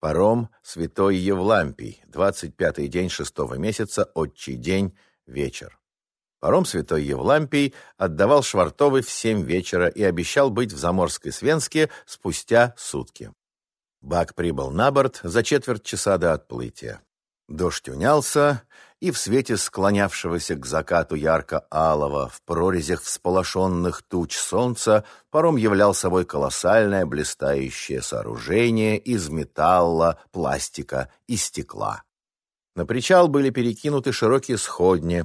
Паром Святой Евлампий, 25-й день шестого месяца, отчий день, вечер. Паром Святой Евлампий отдавал Швартовой в семь вечера и обещал быть в Заморской Свенске спустя сутки. Бак прибыл на борт за четверть часа до отплытия. Дождь унялся, и в свете склонявшегося к закату ярко-алого, в прорезях всполошенных туч солнца, паром являл собой колоссальное блистающее сооружение из металла, пластика и стекла. На причал были перекинуты широкие сходни,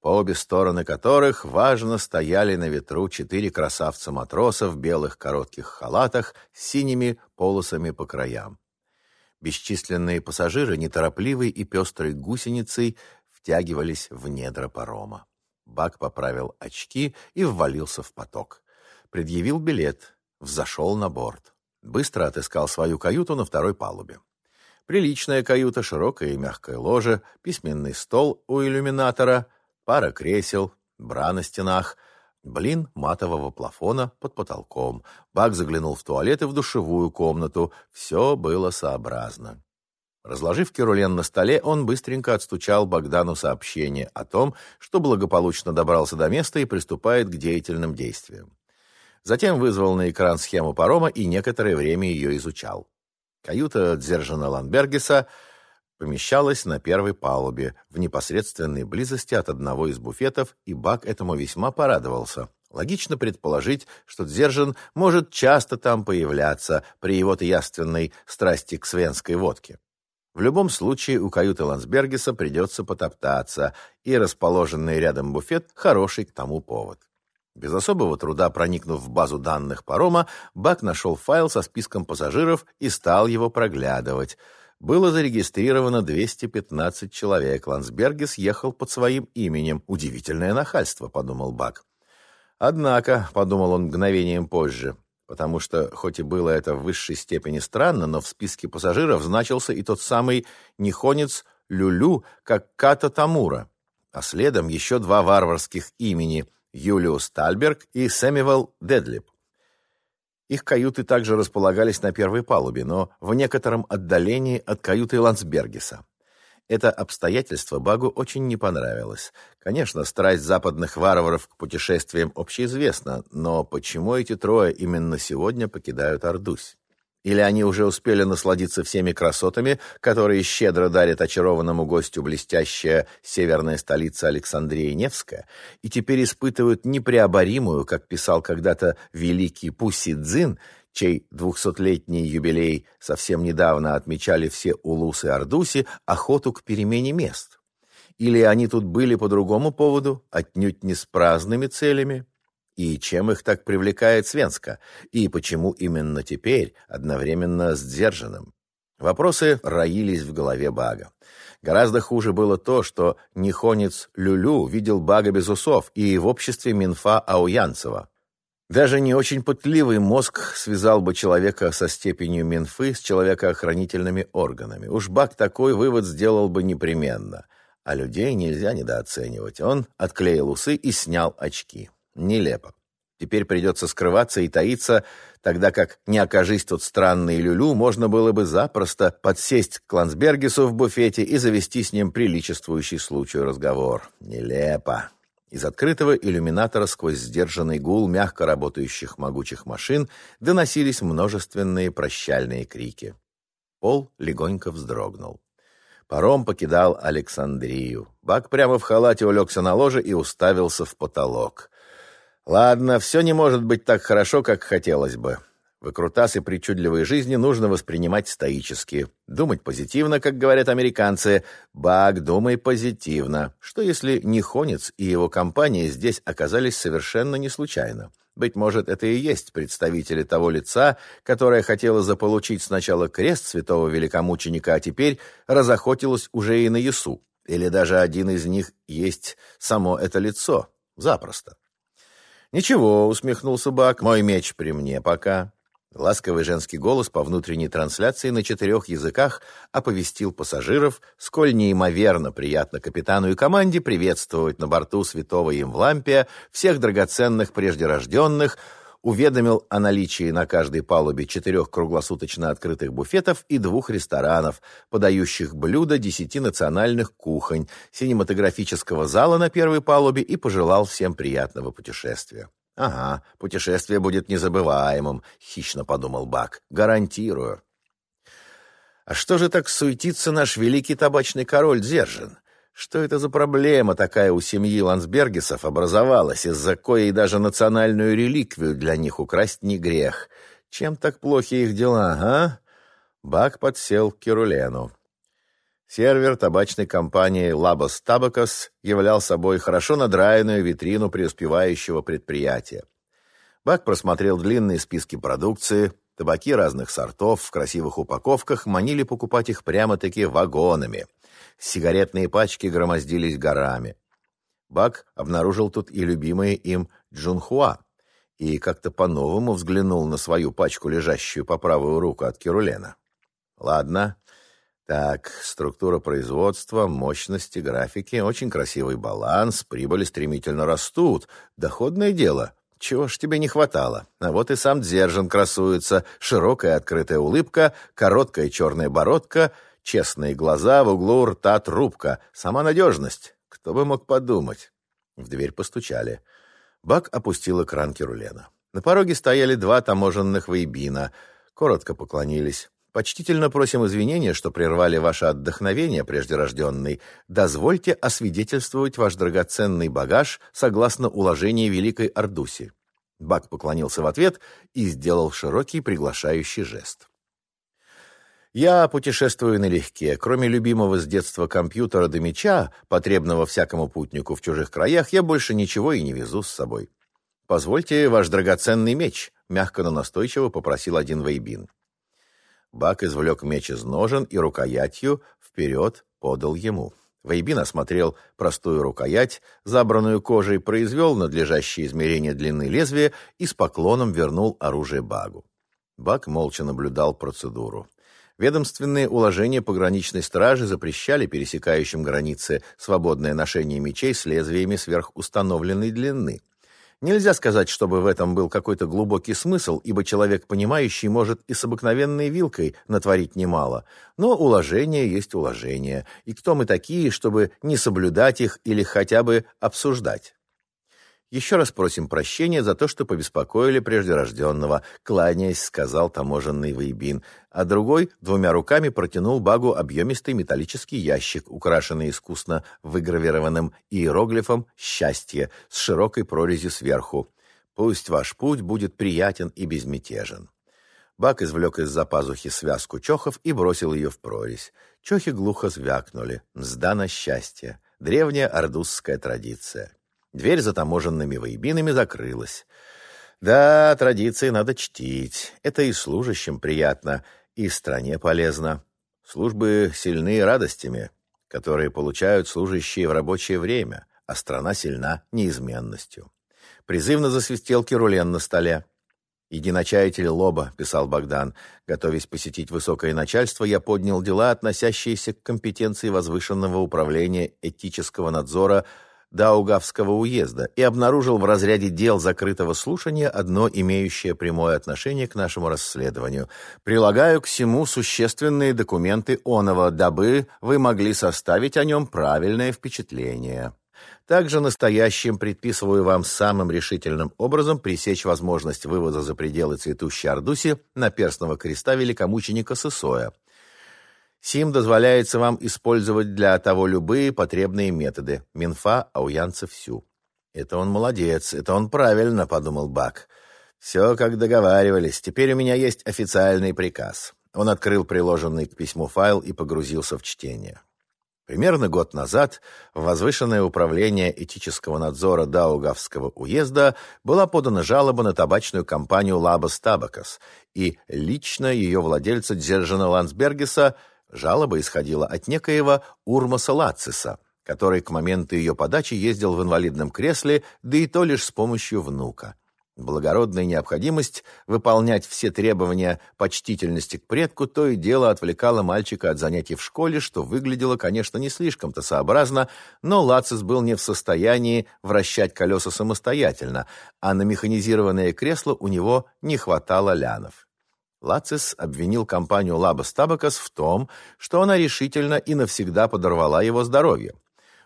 по обе стороны которых важно стояли на ветру четыре красавца-матроса в белых коротких халатах с синими полосами по краям. Бесчисленные пассажиры, неторопливой и пестрой гусеницей, втягивались в недра парома. Бак поправил очки и ввалился в поток. Предъявил билет, взошел на борт. Быстро отыскал свою каюту на второй палубе. Приличная каюта, широкая и мягкое ложе, письменный стол у иллюминатора, пара кресел, бра на стенах — Блин матового плафона под потолком. Бак заглянул в туалет и в душевую комнату. Все было сообразно. Разложив керулен на столе, он быстренько отстучал Богдану сообщение о том, что благополучно добрался до места и приступает к деятельным действиям. Затем вызвал на экран схему парома и некоторое время ее изучал. Каюта Дзержина Ланбергеса помещалась на первой палубе, в непосредственной близости от одного из буфетов, и Бак этому весьма порадовался. Логично предположить, что Дзержин может часто там появляться при его-то яственной страсти к свенской водке. В любом случае у каюты Лансбергеса придется потоптаться, и расположенный рядом буфет – хороший к тому повод. Без особого труда проникнув в базу данных парома, Бак нашел файл со списком пассажиров и стал его проглядывать – было зарегистрировано 215 человек. Лансбергес ехал под своим именем. Удивительное нахальство, подумал Бак. Однако, подумал он мгновением позже, потому что, хоть и было это в высшей степени странно, но в списке пассажиров значился и тот самый нихонец Люлю, как Ката Тамура, а следом еще два варварских имени – Юлиус Тальберг и Сэмюэл Дедлип. Их каюты также располагались на первой палубе, но в некотором отдалении от каюты Лансбергеса. Это обстоятельство Багу очень не понравилось. Конечно, страсть западных варваров к путешествиям общеизвестна, но почему эти трое именно сегодня покидают Ордусь? Или они уже успели насладиться всеми красотами, которые щедро дарит очарованному гостю блестящая северная столица Александрия Невская, и теперь испытывают непреоборимую, как писал когда-то великий Пуси Цзин, чей двухсотлетний юбилей совсем недавно отмечали все улусы Ордуси, охоту к перемене мест. Или они тут были по другому поводу, отнюдь не с праздными целями, и чем их так привлекает Свенска? И почему именно теперь, одновременно с Дзержиным? Вопросы роились в голове Бага. Гораздо хуже было то, что Нихонец Люлю видел Бага без усов и в обществе Минфа Ауянцева. Даже не очень пытливый мозг связал бы человека со степенью Минфы с человекоохранительными органами. Уж Баг такой вывод сделал бы непременно. А людей нельзя недооценивать. Он отклеил усы и снял очки. Нелепо. Теперь придется скрываться и таиться, тогда как, не окажись тут странный Люлю, можно было бы запросто подсесть к Клансбергесу в буфете и завести с ним приличествующий случаю разговор. Нелепо. Из открытого иллюминатора сквозь сдержанный гул мягко работающих могучих машин доносились множественные прощальные крики. Пол легонько вздрогнул. Паром покидал Александрию. Бак прямо в халате улегся на ложе и уставился в потолок. Ладно, все не может быть так хорошо, как хотелось бы. Выкрутасы причудливой жизни нужно воспринимать стоически. Думать позитивно, как говорят американцы. Баг, думай позитивно. Что если Нихонец и его компания здесь оказались совершенно не случайно? Быть может, это и есть представители того лица, которое хотело заполучить сначала крест святого великомученика, а теперь разохотилось уже и на Ясу. Или даже один из них есть само это лицо. Запросто. «Ничего», — усмехнулся Бак, — «мой меч при мне пока». Ласковый женский голос по внутренней трансляции на четырех языках оповестил пассажиров, сколь неимоверно приятно капитану и команде приветствовать на борту святого Емвлампия всех драгоценных преждерожденных, уведомил о наличии на каждой палубе четырех круглосуточно открытых буфетов и двух ресторанов, подающих блюда десяти национальных кухонь, синематографического зала на первой палубе и пожелал всем приятного путешествия. «Ага, путешествие будет незабываемым», — хищно подумал Бак. «Гарантирую». «А что же так суетится наш великий табачный король Дзержин? Что это за проблема такая у семьи Лансбергесов образовалась, из-за коей даже национальную реликвию для них украсть не грех? Чем так плохи их дела, а? Бак подсел к Керулену. Сервер табачной компании «Лабос Табакос» являл собой хорошо надраенную витрину преуспевающего предприятия. Бак просмотрел длинные списки продукции, табаки разных сортов в красивых упаковках манили покупать их прямо-таки вагонами – Сигаретные пачки громоздились горами. Бак обнаружил тут и любимые им Джунхуа и как-то по-новому взглянул на свою пачку, лежащую по правую руку от Кирулена. Ладно. Так, структура производства, мощности, графики, очень красивый баланс, прибыли стремительно растут. Доходное дело. Чего ж тебе не хватало? А вот и сам Дзержин красуется. Широкая открытая улыбка, короткая черная бородка — Честные глаза, в углу рта трубка. Сама надежность. Кто бы мог подумать? В дверь постучали. Бак опустил экран Керулена. На пороге стояли два таможенных вейбина. Коротко поклонились. Почтительно просим извинения, что прервали ваше отдохновение, преждерожденный. Дозвольте освидетельствовать ваш драгоценный багаж согласно уложению Великой Ордуси. Бак поклонился в ответ и сделал широкий приглашающий жест. Я путешествую налегке. Кроме любимого с детства компьютера до меча, потребного всякому путнику в чужих краях, я больше ничего и не везу с собой. Позвольте ваш драгоценный меч, мягко, но настойчиво попросил один Вейбин. Бак извлек меч из ножен и рукоятью вперед подал ему. Вейбин осмотрел простую рукоять, забранную кожей, произвел надлежащее измерение длины лезвия и с поклоном вернул оружие Багу. Бак молча наблюдал процедуру. Ведомственные уложения пограничной стражи запрещали пересекающим границы свободное ношение мечей с лезвиями сверхустановленной длины. Нельзя сказать, чтобы в этом был какой-то глубокий смысл, ибо человек, понимающий, может и с обыкновенной вилкой натворить немало. Но уложения есть уложения, и кто мы такие, чтобы не соблюдать их или хотя бы обсуждать? Еще раз просим прощения за то, что побеспокоили преждерожденного, кланяясь, сказал таможенный Вейбин, а другой двумя руками протянул Багу объемистый металлический ящик, украшенный искусно выгравированным иероглифом «Счастье» с широкой прорезью сверху. «Пусть ваш путь будет приятен и безмятежен». Бак извлек из-за пазухи связку чохов и бросил ее в прорезь. Чохи глухо звякнули. Мзда на счастье. Древняя ордузская традиция. Дверь за таможенными воебинами закрылась. Да, традиции надо чтить. Это и служащим приятно, и стране полезно. Службы сильны радостями, которые получают служащие в рабочее время, а страна сильна неизменностью. Призывно засвистел Кирулен на столе. «Единочаятель Лоба», — писал Богдан, готовясь посетить высокое начальство, я поднял дела, относящиеся к компетенции возвышенного управления этического надзора Даугавского уезда и обнаружил в разряде дел закрытого слушания одно имеющее прямое отношение к нашему расследованию. Прилагаю к всему существенные документы оного, дабы вы могли составить о нем правильное впечатление. Также настоящим предписываю вам самым решительным образом пресечь возможность вывода за пределы цветущей Ардуси наперстного креста великомученика Сысоя. Сим дозволяется вам использовать для того любые потребные методы. Минфа ауянцев всю. Это он молодец, это он правильно, подумал Бак. Все как договаривались. Теперь у меня есть официальный приказ. Он открыл приложенный к письму файл и погрузился в чтение. Примерно год назад в возвышенное управление этического надзора Даугавского уезда была подана жалоба на табачную компанию «Лабас Табакас», и лично ее владельца Дзержина Лансбергеса Жалоба исходила от некоего Урмаса Лациса, который к моменту ее подачи ездил в инвалидном кресле, да и то лишь с помощью внука. Благородная необходимость выполнять все требования почтительности к предку то и дело отвлекала мальчика от занятий в школе, что выглядело, конечно, не слишком-то сообразно, но Лацис был не в состоянии вращать колеса самостоятельно, а на механизированное кресло у него не хватало лянов. Лацис обвинил компанию Лабас Табакас в том, что она решительно и навсегда подорвала его здоровье.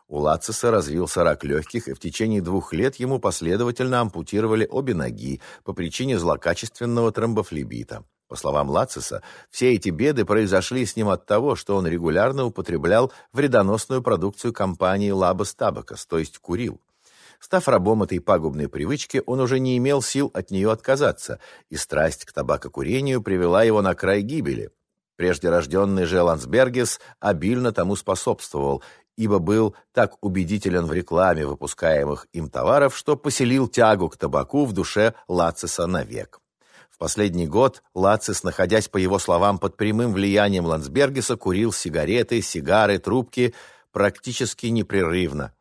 У Лациса развился рак легких, и в течение двух лет ему последовательно ампутировали обе ноги по причине злокачественного тромбофлебита. По словам Лациса, все эти беды произошли с ним от того, что он регулярно употреблял вредоносную продукцию компании Labas Tabacas, то есть курил. Став рабом этой пагубной привычки, он уже не имел сил от нее отказаться, и страсть к табакокурению привела его на край гибели. Прежде рожденный же Лансбергес обильно тому способствовал, ибо был так убедителен в рекламе выпускаемых им товаров, что поселил тягу к табаку в душе Лациса навек. В последний год Лацис, находясь, по его словам, под прямым влиянием Лансбергеса, курил сигареты, сигары, трубки практически непрерывно.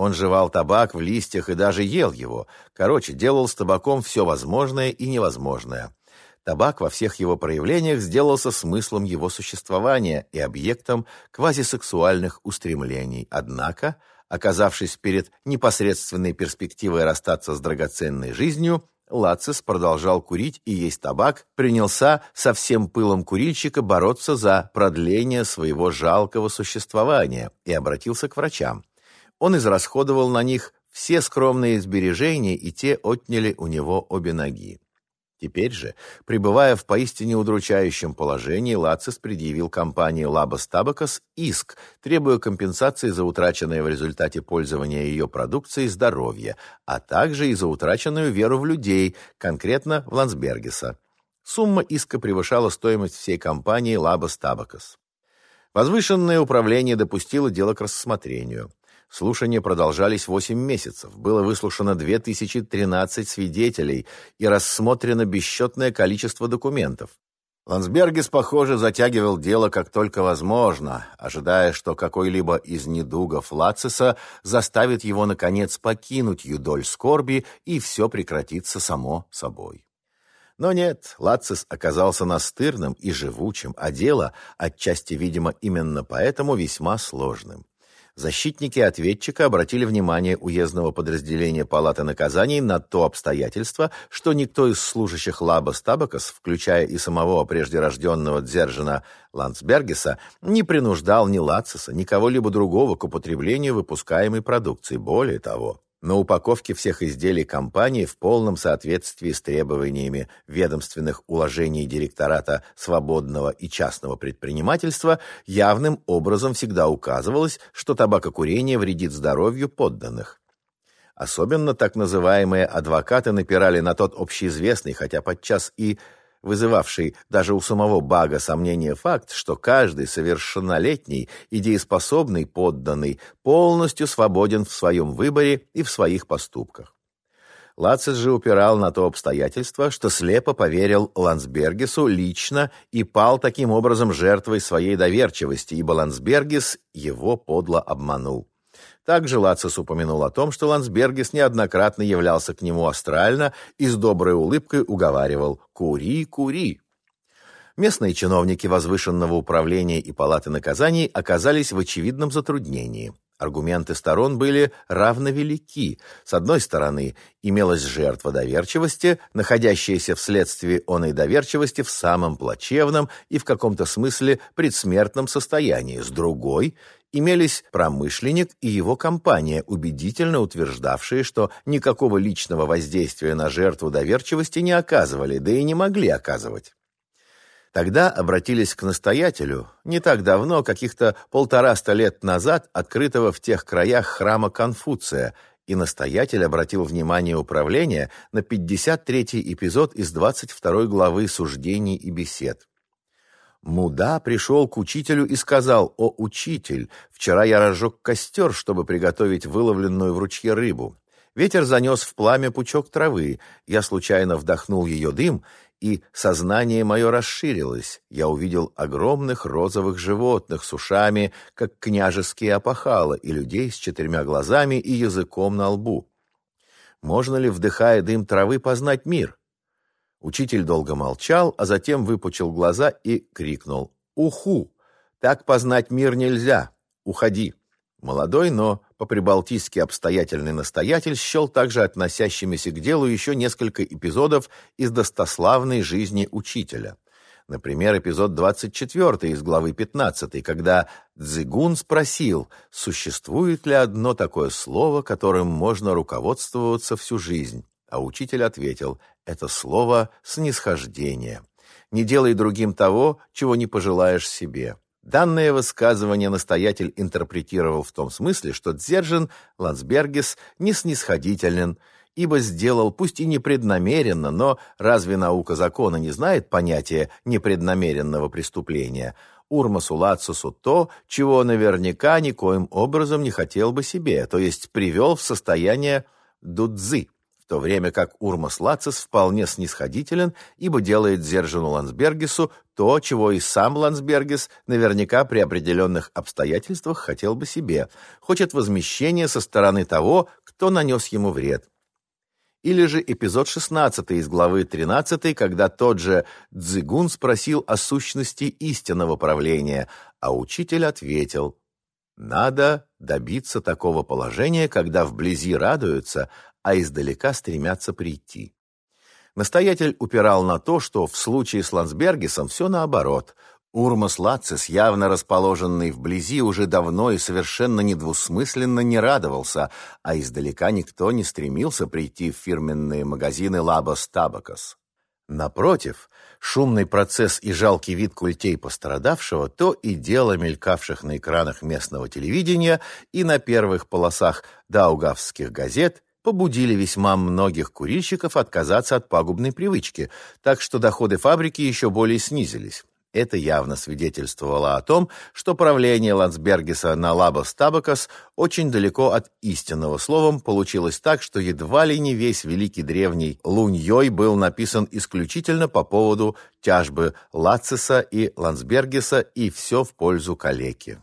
Он жевал табак в листьях и даже ел его. Короче, делал с табаком все возможное и невозможное. Табак во всех его проявлениях сделался смыслом его существования и объектом квазисексуальных устремлений. Однако, оказавшись перед непосредственной перспективой расстаться с драгоценной жизнью, Лацис продолжал курить и есть табак, принялся со всем пылом курильщика бороться за продление своего жалкого существования и обратился к врачам. Он израсходовал на них все скромные сбережения, и те отняли у него обе ноги. Теперь же, пребывая в поистине удручающем положении, Лацис предъявил компании Лабас Табакас иск, требуя компенсации за утраченное в результате пользования ее продукцией здоровье, а также и за утраченную веру в людей, конкретно в Лансбергеса. Сумма иска превышала стоимость всей компании Лабас Табакас. Возвышенное управление допустило дело к рассмотрению. Слушания продолжались 8 месяцев. Было выслушано 2013 свидетелей и рассмотрено бесчетное количество документов. Лансбергес, похоже, затягивал дело как только возможно, ожидая, что какой-либо из недугов Лациса заставит его, наконец, покинуть юдоль скорби, и все прекратится само собой. Но нет, Лацис оказался настырным и живучим, а дело, отчасти, видимо, именно поэтому весьма сложным. Защитники ответчика обратили внимание уездного подразделения Палаты наказаний на то обстоятельство, что никто из служащих Лаба Стабакас, включая и самого прежде рожденного Дзержина Ландсбергеса, не принуждал ни Лациса, ни кого-либо другого к употреблению выпускаемой продукции. Более того, на упаковке всех изделий компании в полном соответствии с требованиями ведомственных уложений директората свободного и частного предпринимательства явным образом всегда указывалось, что табакокурение вредит здоровью подданных. Особенно так называемые адвокаты напирали на тот общеизвестный, хотя подчас и вызывавший даже у самого Бага сомнение факт, что каждый совершеннолетний и дееспособный подданный полностью свободен в своем выборе и в своих поступках. Лацис же упирал на то обстоятельство, что слепо поверил Лансбергесу лично и пал таким образом жертвой своей доверчивости, ибо Лансбергес его подло обманул. Также Лацис упомянул о том, что Лансбергес неоднократно являлся к нему астрально и с доброй улыбкой уговаривал «Кури, кури». Местные чиновники возвышенного управления и палаты наказаний оказались в очевидном затруднении. Аргументы сторон были равновелики. С одной стороны, имелась жертва доверчивости, находящаяся вследствие оной доверчивости в самом плачевном и в каком-то смысле предсмертном состоянии. С другой, имелись промышленник и его компания, убедительно утверждавшие, что никакого личного воздействия на жертву доверчивости не оказывали, да и не могли оказывать. Тогда обратились к настоятелю, не так давно, каких-то полтораста лет назад, открытого в тех краях храма Конфуция, и настоятель обратил внимание управления на 53-й эпизод из 22 главы «Суждений и бесед». Муда пришел к учителю и сказал, «О, учитель, вчера я разжег костер, чтобы приготовить выловленную в ручье рыбу. Ветер занес в пламя пучок травы. Я случайно вдохнул ее дым, и сознание мое расширилось. Я увидел огромных розовых животных с ушами, как княжеские опахала, и людей с четырьмя глазами и языком на лбу. Можно ли, вдыхая дым травы, познать мир? Учитель долго молчал, а затем выпучил глаза и крикнул. «Уху! Так познать мир нельзя! Уходи!» Молодой, но по-прибалтийски обстоятельный настоятель счел также относящимися к делу еще несколько эпизодов из достославной жизни учителя. Например, эпизод 24 из главы 15, когда Цзигун спросил, существует ли одно такое слово, которым можно руководствоваться всю жизнь. А учитель ответил, это слово «снисхождение». Не делай другим того, чего не пожелаешь себе. Данное высказывание настоятель интерпретировал в том смысле, что Дзержин Лансбергес не снисходителен, ибо сделал, пусть и непреднамеренно, но разве наука закона не знает понятия непреднамеренного преступления? Урмасу Лацусу то, чего наверняка никоим образом не хотел бы себе, то есть привел в состояние дудзы то время как Урмас Лацис вполне снисходителен, ибо делает Зержину Лансбергесу то, чего и сам Лансбергес наверняка при определенных обстоятельствах хотел бы себе, хочет возмещения со стороны того, кто нанес ему вред. Или же эпизод 16 из главы 13, когда тот же Цзигун спросил о сущности истинного правления, а учитель ответил «Надо добиться такого положения, когда вблизи радуются, а издалека стремятся прийти. Настоятель упирал на то, что в случае с Лансбергесом все наоборот. Урмас Лацис, явно расположенный вблизи, уже давно и совершенно недвусмысленно не радовался, а издалека никто не стремился прийти в фирменные магазины Лабос Табакос. Напротив, шумный процесс и жалкий вид культей пострадавшего то и дело мелькавших на экранах местного телевидения и на первых полосах даугавских газет побудили весьма многих курильщиков отказаться от пагубной привычки, так что доходы фабрики еще более снизились. Это явно свидетельствовало о том, что правление Лансбергеса на Лабос Табакас очень далеко от истинного. Словом, получилось так, что едва ли не весь великий древний Луньей был написан исключительно по поводу тяжбы Лациса и Лансбергеса, и все в пользу калеки.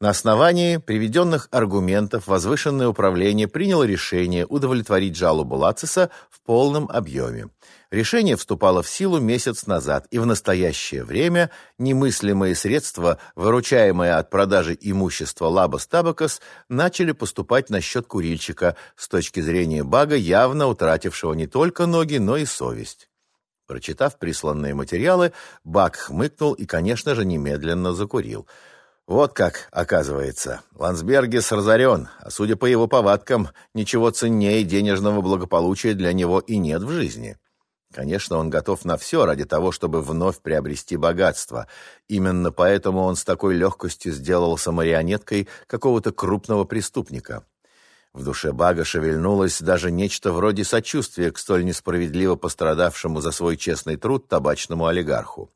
На основании приведенных аргументов возвышенное управление приняло решение удовлетворить жалобу Лациса в полном объеме. Решение вступало в силу месяц назад, и в настоящее время немыслимые средства, выручаемые от продажи имущества Лабос Табакос, начали поступать на счет курильщика с точки зрения бага, явно утратившего не только ноги, но и совесть. Прочитав присланные материалы, Бак хмыкнул и, конечно же, немедленно закурил – вот как, оказывается. Лансбергес разорен, а судя по его повадкам, ничего ценнее денежного благополучия для него и нет в жизни. Конечно, он готов на все ради того, чтобы вновь приобрести богатство. Именно поэтому он с такой легкостью сделался марионеткой какого-то крупного преступника. В душе Бага шевельнулось даже нечто вроде сочувствия к столь несправедливо пострадавшему за свой честный труд табачному олигарху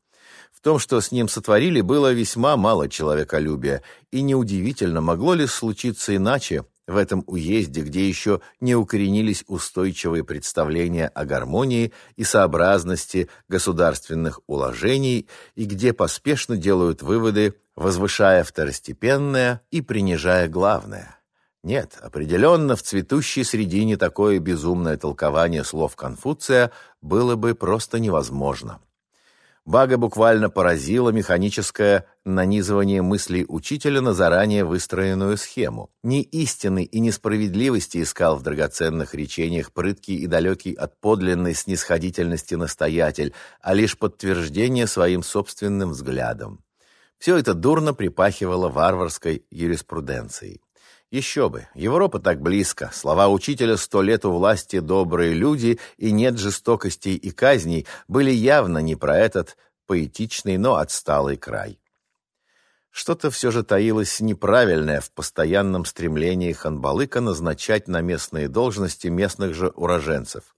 том, что с ним сотворили, было весьма мало человеколюбия, и неудивительно, могло ли случиться иначе в этом уезде, где еще не укоренились устойчивые представления о гармонии и сообразности государственных уложений, и где поспешно делают выводы, возвышая второстепенное и принижая главное. Нет, определенно в цветущей средине такое безумное толкование слов Конфуция было бы просто невозможно. Бага буквально поразило механическое нанизывание мыслей учителя на заранее выстроенную схему. Не истины и несправедливости искал в драгоценных речениях прыткий и далекий от подлинной снисходительности настоятель, а лишь подтверждение своим собственным взглядом. Все это дурно припахивало варварской юриспруденцией. Еще бы, Европа так близко, слова учителя «сто лет у власти добрые люди» и «нет жестокостей и казней» были явно не про этот поэтичный, но отсталый край. Что-то все же таилось неправильное в постоянном стремлении Ханбалыка назначать на местные должности местных же уроженцев.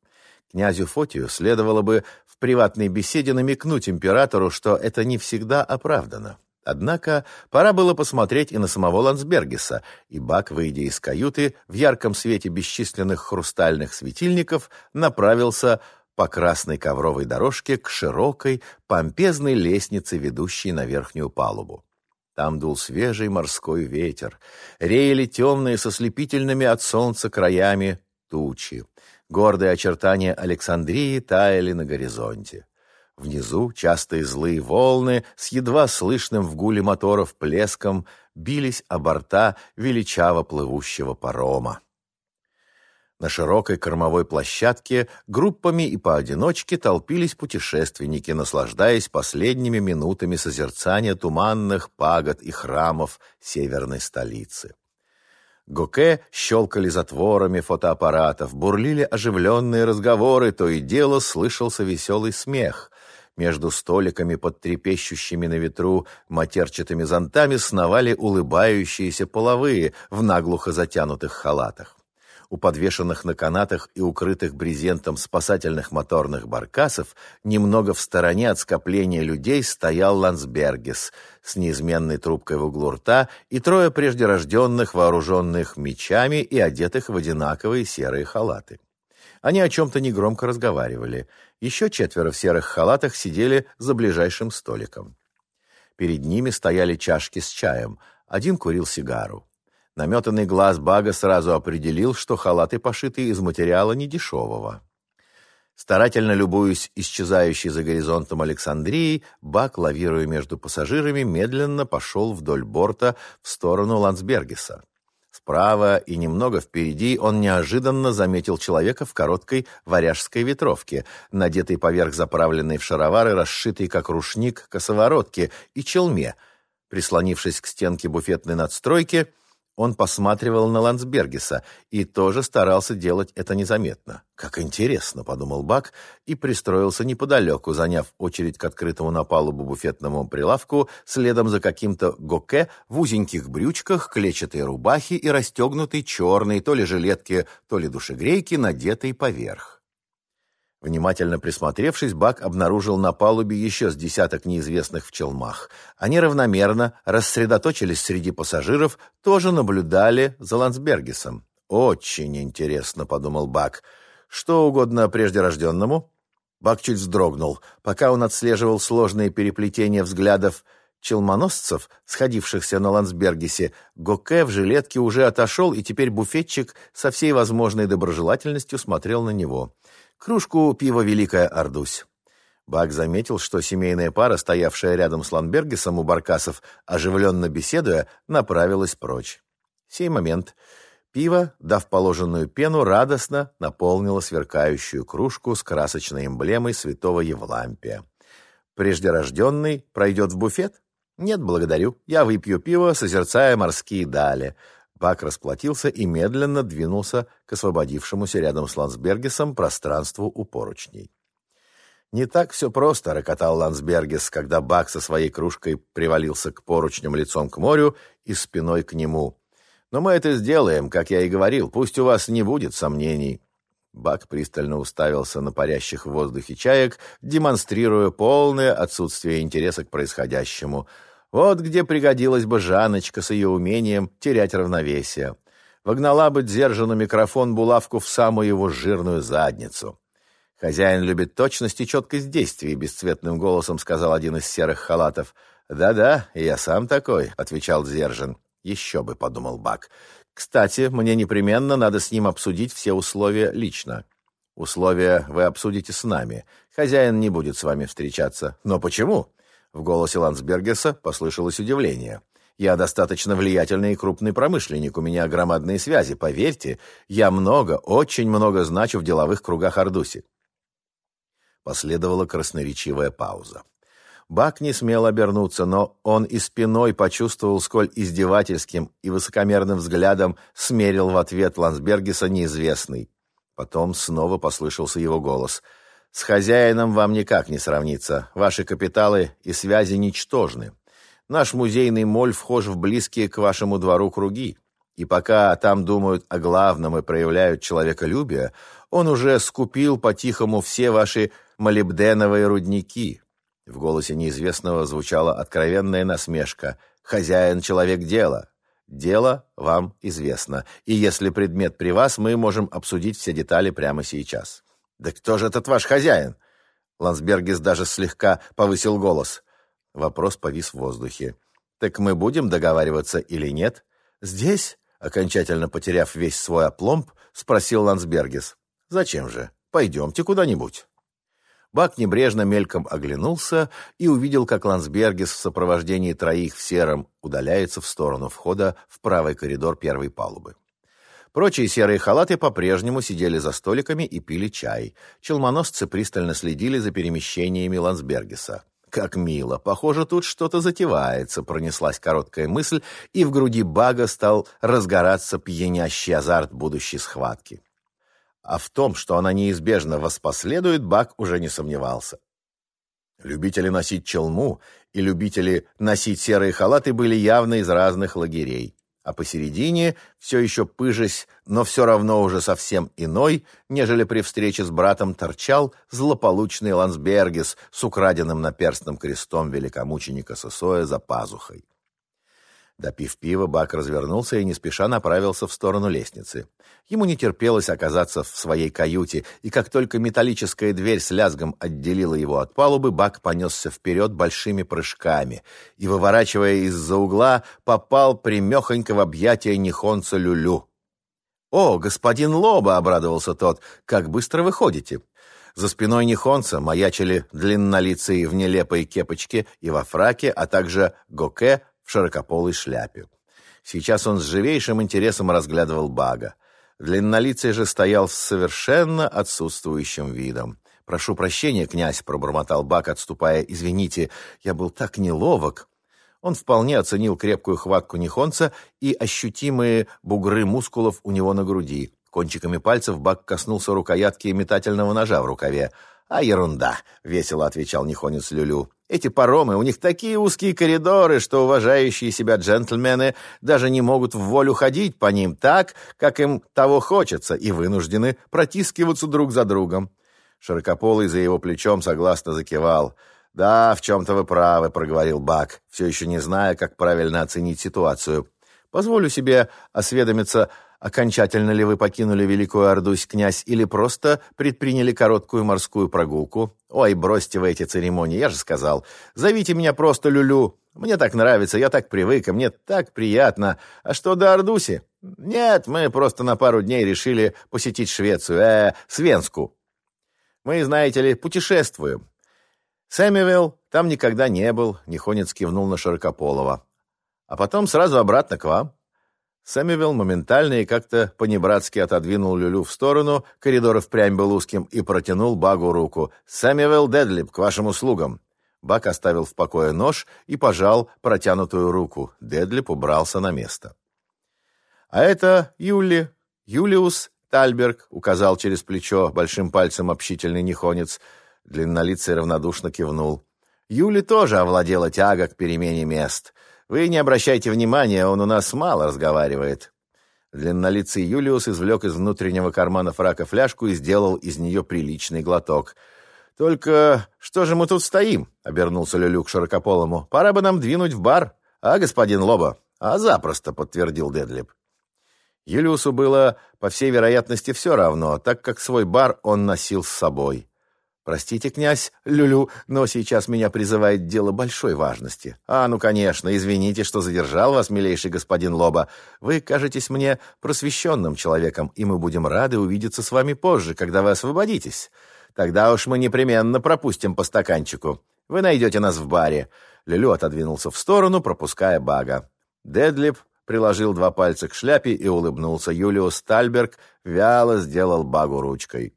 Князю Фотию следовало бы в приватной беседе намекнуть императору, что это не всегда оправдано. Однако пора было посмотреть и на самого Лансбергеса, и Бак, выйдя из каюты, в ярком свете бесчисленных хрустальных светильников, направился по красной ковровой дорожке к широкой, помпезной лестнице, ведущей на верхнюю палубу. Там дул свежий морской ветер, реяли темные со слепительными от солнца краями тучи. Гордые очертания Александрии таяли на горизонте. Внизу частые злые волны с едва слышным в гуле моторов плеском бились о борта величаво плывущего парома. На широкой кормовой площадке группами и поодиночке толпились путешественники, наслаждаясь последними минутами созерцания туманных пагод и храмов северной столицы. Гоке щелкали затворами фотоаппаратов, бурлили оживленные разговоры, то и дело слышался веселый смех. Между столиками под трепещущими на ветру матерчатыми зонтами сновали улыбающиеся половые в наглухо затянутых халатах. У подвешенных на канатах и укрытых брезентом спасательных моторных баркасов немного в стороне от скопления людей стоял Лансбергес с неизменной трубкой в углу рта и трое прежде рожденных, вооруженных мечами и одетых в одинаковые серые халаты. Они о чем-то негромко разговаривали. Еще четверо в серых халатах сидели за ближайшим столиком. Перед ними стояли чашки с чаем. Один курил сигару. Наметанный глаз Бага сразу определил, что халаты пошиты из материала недешевого. Старательно любуясь исчезающей за горизонтом Александрии, Бак, лавируя между пассажирами, медленно пошел вдоль борта в сторону Ландсбергеса. Справа и немного впереди он неожиданно заметил человека в короткой варяжской ветровке, надетой поверх заправленной в шаровары, расшитой как рушник косоворотки, и челме. Прислонившись к стенке буфетной надстройки, он посматривал на Ландсбергеса и тоже старался делать это незаметно. «Как интересно», — подумал Бак и пристроился неподалеку, заняв очередь к открытому на палубу буфетному прилавку, следом за каким-то гоке в узеньких брючках, клетчатой рубахе и расстегнутой черной то ли жилетке, то ли душегрейки, надетой поверх. Внимательно присмотревшись, Бак обнаружил на палубе еще с десяток неизвестных в челмах. Они равномерно рассредоточились среди пассажиров, тоже наблюдали за Ландсбергесом. «Очень интересно», — подумал Бак. «Что угодно прежде рожденному?» Бак чуть вздрогнул. Пока он отслеживал сложные переплетения взглядов челмоносцев, сходившихся на Ландсбергесе, Гоке в жилетке уже отошел, и теперь буфетчик со всей возможной доброжелательностью смотрел на него. Кружку пива «Великая Ордусь». Бак заметил, что семейная пара, стоявшая рядом с Ланбергесом у Баркасов, оживленно беседуя, направилась прочь. сей момент пиво, дав положенную пену, радостно наполнило сверкающую кружку с красочной эмблемой святого Евлампия. «Преждерожденный пройдет в буфет?» «Нет, благодарю. Я выпью пиво, созерцая морские дали». Бак расплатился и медленно двинулся к освободившемуся рядом с Лансбергесом пространству у поручней. «Не так все просто», — рокотал Лансбергес, когда Бак со своей кружкой привалился к поручням лицом к морю и спиной к нему. «Но мы это сделаем, как я и говорил, пусть у вас не будет сомнений». Бак пристально уставился на парящих в воздухе чаек, демонстрируя полное отсутствие интереса к происходящему — вот где пригодилась бы Жаночка с ее умением терять равновесие. Вогнала бы Дзержину микрофон булавку в самую его жирную задницу. «Хозяин любит точность и четкость действий», — бесцветным голосом сказал один из серых халатов. «Да-да, я сам такой», — отвечал Дзержин. «Еще бы», — подумал Бак. «Кстати, мне непременно надо с ним обсудить все условия лично». «Условия вы обсудите с нами. Хозяин не будет с вами встречаться». «Но почему?» В голосе Ландсбергеса послышалось удивление. «Я достаточно влиятельный и крупный промышленник, у меня громадные связи, поверьте, я много, очень много значу в деловых кругах Ардуси». Последовала красноречивая пауза. Бак не смел обернуться, но он и спиной почувствовал, сколь издевательским и высокомерным взглядом смерил в ответ Лансбергеса неизвестный. Потом снова послышался его голос — с хозяином вам никак не сравниться. Ваши капиталы и связи ничтожны. Наш музейный моль вхож в близкие к вашему двору круги. И пока там думают о главном и проявляют человеколюбие, он уже скупил по-тихому все ваши молибденовые рудники». В голосе неизвестного звучала откровенная насмешка. «Хозяин — человек дела. Дело вам известно. И если предмет при вас, мы можем обсудить все детали прямо сейчас». «Да кто же этот ваш хозяин?» Лансбергес даже слегка повысил голос. Вопрос повис в воздухе. «Так мы будем договариваться или нет?» «Здесь?» Окончательно потеряв весь свой опломб, спросил Лансбергес. «Зачем же? Пойдемте куда-нибудь». Бак небрежно мельком оглянулся и увидел, как Лансбергес в сопровождении троих в сером удаляется в сторону входа в правый коридор первой палубы. Прочие серые халаты по-прежнему сидели за столиками и пили чай. Челмоносцы пристально следили за перемещениями Лансбергеса. «Как мило! Похоже, тут что-то затевается», — пронеслась короткая мысль, и в груди Бага стал разгораться пьянящий азарт будущей схватки. А в том, что она неизбежно воспоследует, Баг уже не сомневался. Любители носить челму и любители носить серые халаты были явно из разных лагерей а посередине, все еще пыжась, но все равно уже совсем иной, нежели при встрече с братом торчал злополучный Лансбергес с украденным наперстным крестом великомученика Сосоя за пазухой. Допив пива, Бак развернулся и не спеша направился в сторону лестницы. Ему не терпелось оказаться в своей каюте, и как только металлическая дверь с лязгом отделила его от палубы, Бак понесся вперед большими прыжками и, выворачивая из-за угла, попал примехонько в объятия Нихонца Люлю. «О, господин Лоба!» — обрадовался тот. «Как быстро вы ходите!» За спиной Нихонца маячили длиннолицые в нелепой кепочке и во фраке, а также Гоке в широкополой шляпе. Сейчас он с живейшим интересом разглядывал Бага. Длиннолицый же стоял с совершенно отсутствующим видом. «Прошу прощения, князь», — пробормотал Баг, отступая. «Извините, я был так неловок». Он вполне оценил крепкую хватку Нихонца и ощутимые бугры мускулов у него на груди. Кончиками пальцев Баг коснулся рукоятки метательного ножа в рукаве. «А ерунда», — весело отвечал Нихонец Люлю. Эти паромы, у них такие узкие коридоры, что уважающие себя джентльмены даже не могут в волю ходить по ним так, как им того хочется, и вынуждены протискиваться друг за другом. Широкополый за его плечом согласно закивал. «Да, в чем-то вы правы», — проговорил Бак, все еще не зная, как правильно оценить ситуацию. «Позволю себе осведомиться, окончательно ли вы покинули Великую Ордусь, князь, или просто предприняли короткую морскую прогулку? Ой, бросьте вы эти церемонии, я же сказал. Зовите меня просто Люлю. Мне так нравится, я так привык, и мне так приятно. А что до Ордуси? Нет, мы просто на пару дней решили посетить Швецию, э, Свенску. Мы, знаете ли, путешествуем. Сэмюэл там никогда не был, Нихонец кивнул на Широкополова. А потом сразу обратно к вам. Сэмюэл моментально и как-то понебратски отодвинул Люлю в сторону, коридор впрямь был узким, и протянул Багу руку. «Сэмюэл Дедлип, к вашим услугам!» Баг оставил в покое нож и пожал протянутую руку. Дедлип убрался на место. «А это Юли, Юлиус Тальберг», — указал через плечо большим пальцем общительный нехонец. Длиннолицый равнодушно кивнул. Юли тоже овладела тяга к перемене мест — вы не обращайте внимания, он у нас мало разговаривает». Длиннолицый Юлиус извлек из внутреннего кармана фрака фляжку и сделал из нее приличный глоток. «Только что же мы тут стоим?» — обернулся Люлю к Широкополому. «Пора бы нам двинуть в бар. А, господин Лоба?» «А запросто», — подтвердил Дедлип. Юлиусу было, по всей вероятности, все равно, так как свой бар он носил с собой. «Простите, князь, Люлю, но сейчас меня призывает дело большой важности». «А, ну, конечно, извините, что задержал вас, милейший господин Лоба. Вы кажетесь мне просвещенным человеком, и мы будем рады увидеться с вами позже, когда вы освободитесь. Тогда уж мы непременно пропустим по стаканчику. Вы найдете нас в баре». Люлю отодвинулся в сторону, пропуская Бага. Дедлип приложил два пальца к шляпе и улыбнулся. Юлиус Стальберг вяло сделал Багу ручкой.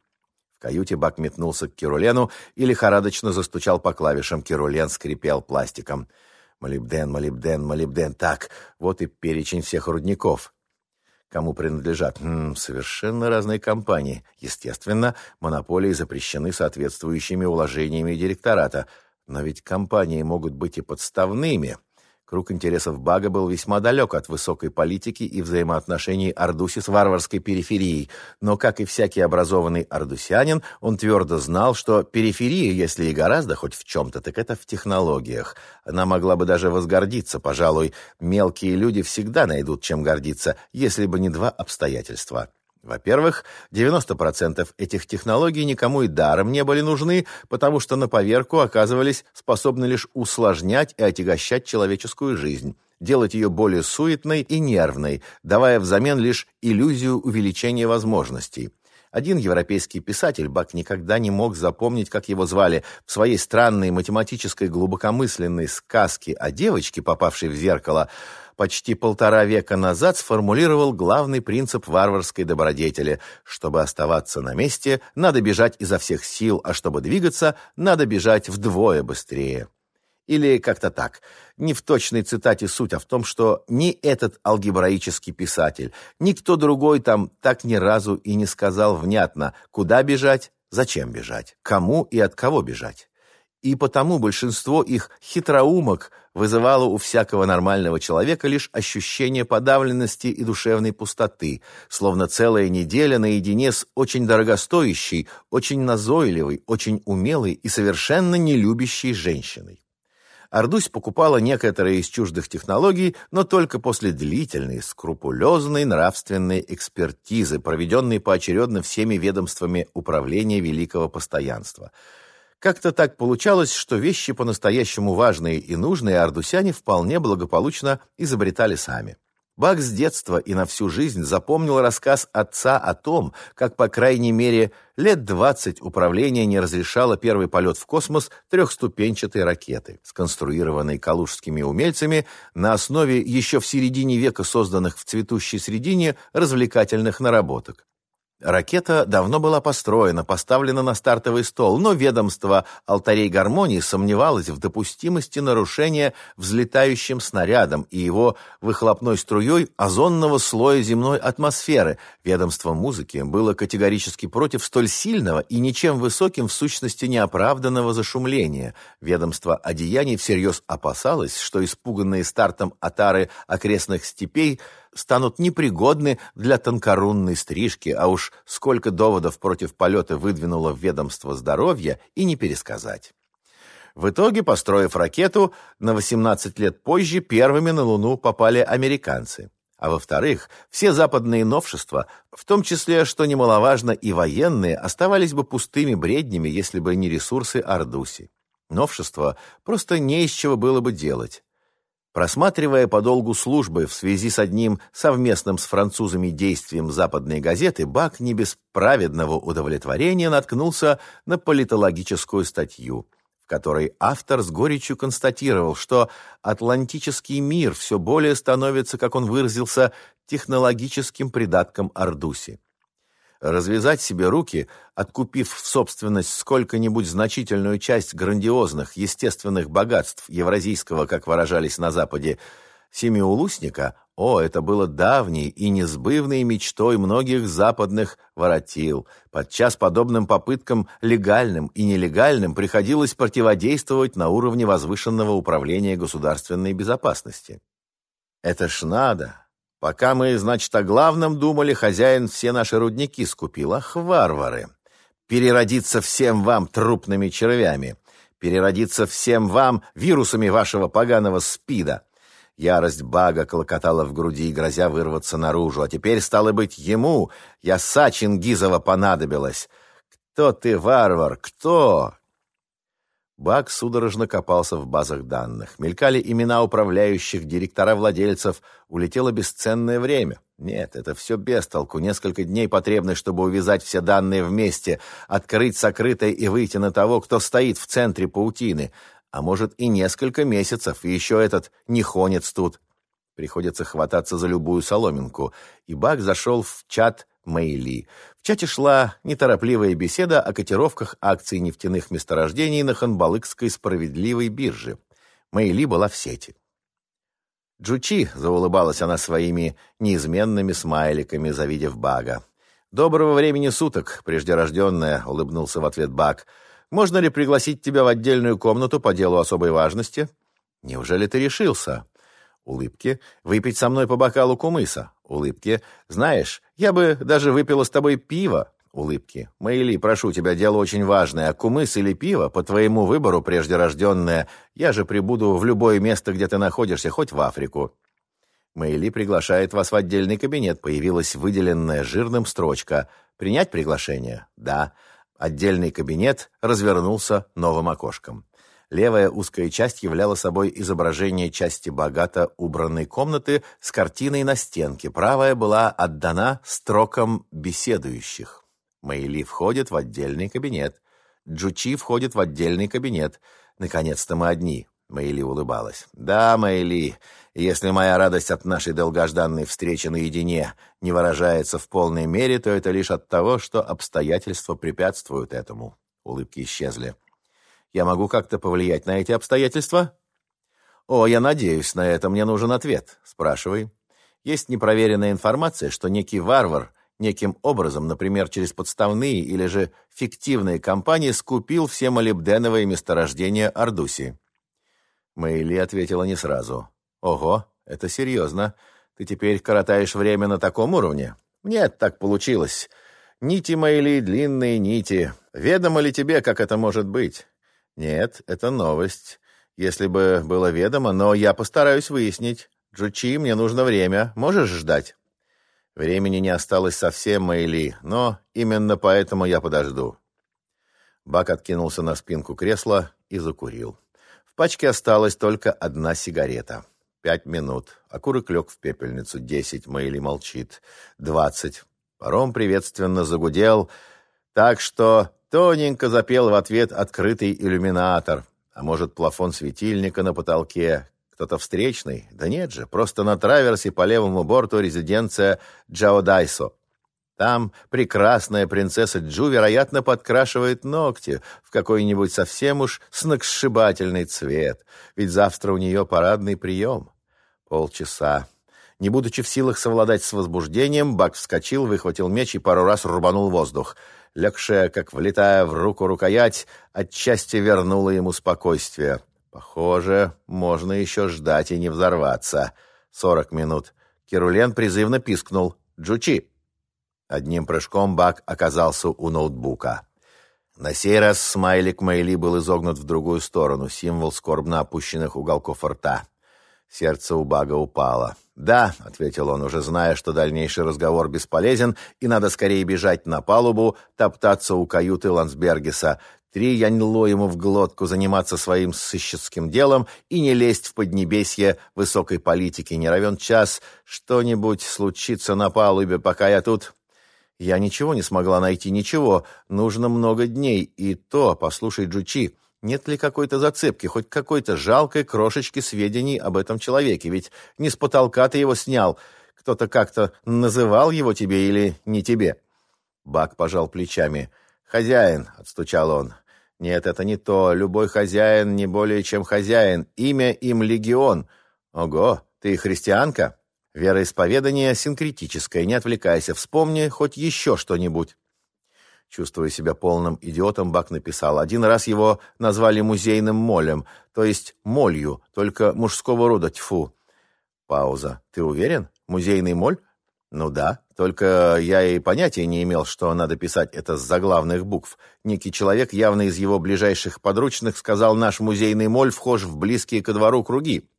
В каюте Бак метнулся к Кирулену и лихорадочно застучал по клавишам. Кирулен скрипел пластиком. Молибден, молибден, молибден. Так, вот и перечень всех рудников. Кому принадлежат? М -м, совершенно разные компании. Естественно, монополии запрещены соответствующими уложениями директората. Но ведь компании могут быть и подставными. Круг интересов Бага был весьма далек от высокой политики и взаимоотношений Ардуси с варварской периферией, но, как и всякий образованный ардусянин, он твердо знал, что периферия, если и гораздо хоть в чем-то, так это в технологиях. Она могла бы даже возгордиться, пожалуй. Мелкие люди всегда найдут чем гордиться, если бы не два обстоятельства. Во-первых, 90% этих технологий никому и даром не были нужны, потому что на поверку оказывались способны лишь усложнять и отягощать человеческую жизнь. делать ее более суетной и нервной, давая взамен лишь иллюзию увеличения возможностей. Один европейский писатель, Бак никогда не мог запомнить, как его звали, в своей странной математической глубокомысленной сказке о девочке, попавшей в зеркало, почти полтора века назад сформулировал главный принцип варварской добродетели. Чтобы оставаться на месте, надо бежать изо всех сил, а чтобы двигаться, надо бежать вдвое быстрее. Или как-то так. Не в точной цитате суть, а в том, что ни этот алгебраический писатель, ни кто другой там так ни разу и не сказал внятно, куда бежать, зачем бежать, кому и от кого бежать. И потому большинство их хитроумок вызывало у всякого нормального человека лишь ощущение подавленности и душевной пустоты, словно целая неделя наедине с очень дорогостоящей, очень назойливой, очень умелой и совершенно не любящей женщиной. Ардусь покупала некоторые из чуждых технологий, но только после длительной, скрупулезной нравственной экспертизы, проведенной поочередно всеми ведомствами управления Великого Постоянства. Как-то так получалось, что вещи по-настоящему важные и нужные ардусяне вполне благополучно изобретали сами. Бак с детства и на всю жизнь запомнил рассказ отца о том, как, по крайней мере, лет двадцать управление не разрешало первый полет в космос трехступенчатой ракеты, сконструированной калужскими умельцами на основе еще в середине века созданных в цветущей средине развлекательных наработок. Ракета давно была построена, поставлена на стартовый стол, но ведомство алтарей гармонии сомневалось в допустимости нарушения взлетающим снарядом и его выхлопной струей озонного слоя земной атмосферы. Ведомство музыки было категорически против столь сильного и ничем высоким в сущности неоправданного зашумления. Ведомство одеяний всерьез опасалось, что испуганные стартом отары окрестных степей – станут непригодны для тонкорунной стрижки, а уж сколько доводов против полета выдвинуло в ведомство здоровья и не пересказать. В итоге, построив ракету, на 18 лет позже первыми на Луну попали американцы. А во-вторых, все западные новшества, в том числе, что немаловажно, и военные, оставались бы пустыми бреднями, если бы не ресурсы Ардуси. Новшества просто не из чего было бы делать. Просматривая по долгу службы в связи с одним совместным с французами действием западной газеты, Бак не без праведного удовлетворения наткнулся на политологическую статью, в которой автор с горечью констатировал, что атлантический мир все более становится, как он выразился, технологическим придатком Ардуси развязать себе руки, откупив в собственность сколько-нибудь значительную часть грандиозных естественных богатств евразийского, как выражались на Западе, семиулусника, о, это было давней и несбывной мечтой многих западных воротил. Подчас подобным попыткам легальным и нелегальным приходилось противодействовать на уровне возвышенного управления государственной безопасности. Это ж надо, Пока мы, значит, о главном думали, хозяин все наши рудники скупил. Ах, варвары! Переродиться всем вам трупными червями! Переродиться всем вам вирусами вашего поганого спида! Ярость бага клокотала в груди, грозя вырваться наружу. А теперь, стало быть, ему, яса Чингизова, понадобилась. Кто ты, варвар, кто? Бак судорожно копался в базах данных. Мелькали имена управляющих, директора владельцев. Улетело бесценное время. Нет, это все без толку. Несколько дней потребны, чтобы увязать все данные вместе, открыть сокрытое и выйти на того, кто стоит в центре паутины. А может и несколько месяцев, и еще этот нехонец тут. Приходится хвататься за любую соломинку. И Бак зашел в чат Мэйли. В чате шла неторопливая беседа о котировках акций нефтяных месторождений на Ханбалыкской справедливой бирже. Мэйли была в сети. «Джучи», — заулыбалась она своими неизменными смайликами, завидев Бага. «Доброго времени суток, преждерожденная», — улыбнулся в ответ Баг. «Можно ли пригласить тебя в отдельную комнату по делу особой важности?» «Неужели ты решился?» Улыбки. «Выпить со мной по бокалу кумыса?» Улыбки. «Знаешь, я бы даже выпила с тобой пиво». Улыбки. «Мэйли, прошу тебя, дело очень важное. А кумыс или пиво, по твоему выбору, прежде рожденное, я же прибуду в любое место, где ты находишься, хоть в Африку». Мэйли приглашает вас в отдельный кабинет. Появилась выделенная жирным строчка. «Принять приглашение?» «Да». Отдельный кабинет развернулся новым окошком. Левая узкая часть являла собой изображение части богато убранной комнаты с картиной на стенке. Правая была отдана строкам беседующих. Мэйли входит в отдельный кабинет. Джучи входит в отдельный кабинет. Наконец-то мы одни. Мэйли улыбалась. «Да, Мэйли, если моя радость от нашей долгожданной встречи наедине не выражается в полной мере, то это лишь от того, что обстоятельства препятствуют этому». Улыбки исчезли. «Я могу как-то повлиять на эти обстоятельства?» «О, я надеюсь на это. Мне нужен ответ. Спрашивай». Есть непроверенная информация, что некий варвар неким образом, например, через подставные или же фиктивные компании, скупил все молибденовые месторождения Ардуси. Мэйли ответила не сразу. «Ого, это серьезно. Ты теперь коротаешь время на таком уровне?» «Нет, так получилось. Нити Мэйли, длинные нити. Ведомо ли тебе, как это может быть?» «Нет, это новость. Если бы было ведомо, но я постараюсь выяснить. Джучи, мне нужно время. Можешь ждать?» «Времени не осталось совсем, Мэйли, но именно поэтому я подожду». Бак откинулся на спинку кресла и закурил пачке осталась только одна сигарета. Пять минут. Окурок лег в пепельницу. Десять. Мэйли молчит. Двадцать. Паром приветственно загудел, так что тоненько запел в ответ открытый иллюминатор. А может, плафон светильника на потолке. Кто-то встречный? Да нет же, просто на траверсе по левому борту резиденция Джаодайсо. Там прекрасная принцесса Джу, вероятно, подкрашивает ногти в какой-нибудь совсем уж сногсшибательный цвет, ведь завтра у нее парадный прием. Полчаса. Не будучи в силах совладать с возбуждением, Бак вскочил, выхватил меч и пару раз рубанул воздух. Легшая, как влетая в руку рукоять, отчасти вернула ему спокойствие. Похоже, можно еще ждать и не взорваться. Сорок минут. Кирулен призывно пискнул. «Джучи!» Одним прыжком Бак оказался у ноутбука. На сей раз смайлик Мэйли был изогнут в другую сторону, символ скорбно опущенных уголков рта. Сердце у Бага упало. «Да», — ответил он, уже зная, что дальнейший разговор бесполезен, и надо скорее бежать на палубу, топтаться у каюты Лансбергеса. Три яньло ему в глотку заниматься своим сыщицким делом и не лезть в поднебесье высокой политики. Не равен час, что-нибудь случится на палубе, пока я тут я ничего не смогла найти, ничего. Нужно много дней. И то, послушай, Джучи, нет ли какой-то зацепки, хоть какой-то жалкой крошечки сведений об этом человеке? Ведь не с потолка ты его снял. Кто-то как-то называл его тебе или не тебе?» Бак пожал плечами. «Хозяин», — отстучал он. «Нет, это не то. Любой хозяин не более чем хозяин. Имя им легион. Ого, ты христианка?» Вероисповедание синкретическое, не отвлекайся, вспомни хоть еще что-нибудь. Чувствуя себя полным идиотом, Бак написал. Один раз его назвали музейным молем, то есть молью, только мужского рода, тьфу. Пауза. Ты уверен? Музейный моль? Ну да, только я и понятия не имел, что надо писать это с заглавных букв. Некий человек, явно из его ближайших подручных, сказал, наш музейный моль вхож в близкие ко двору круги.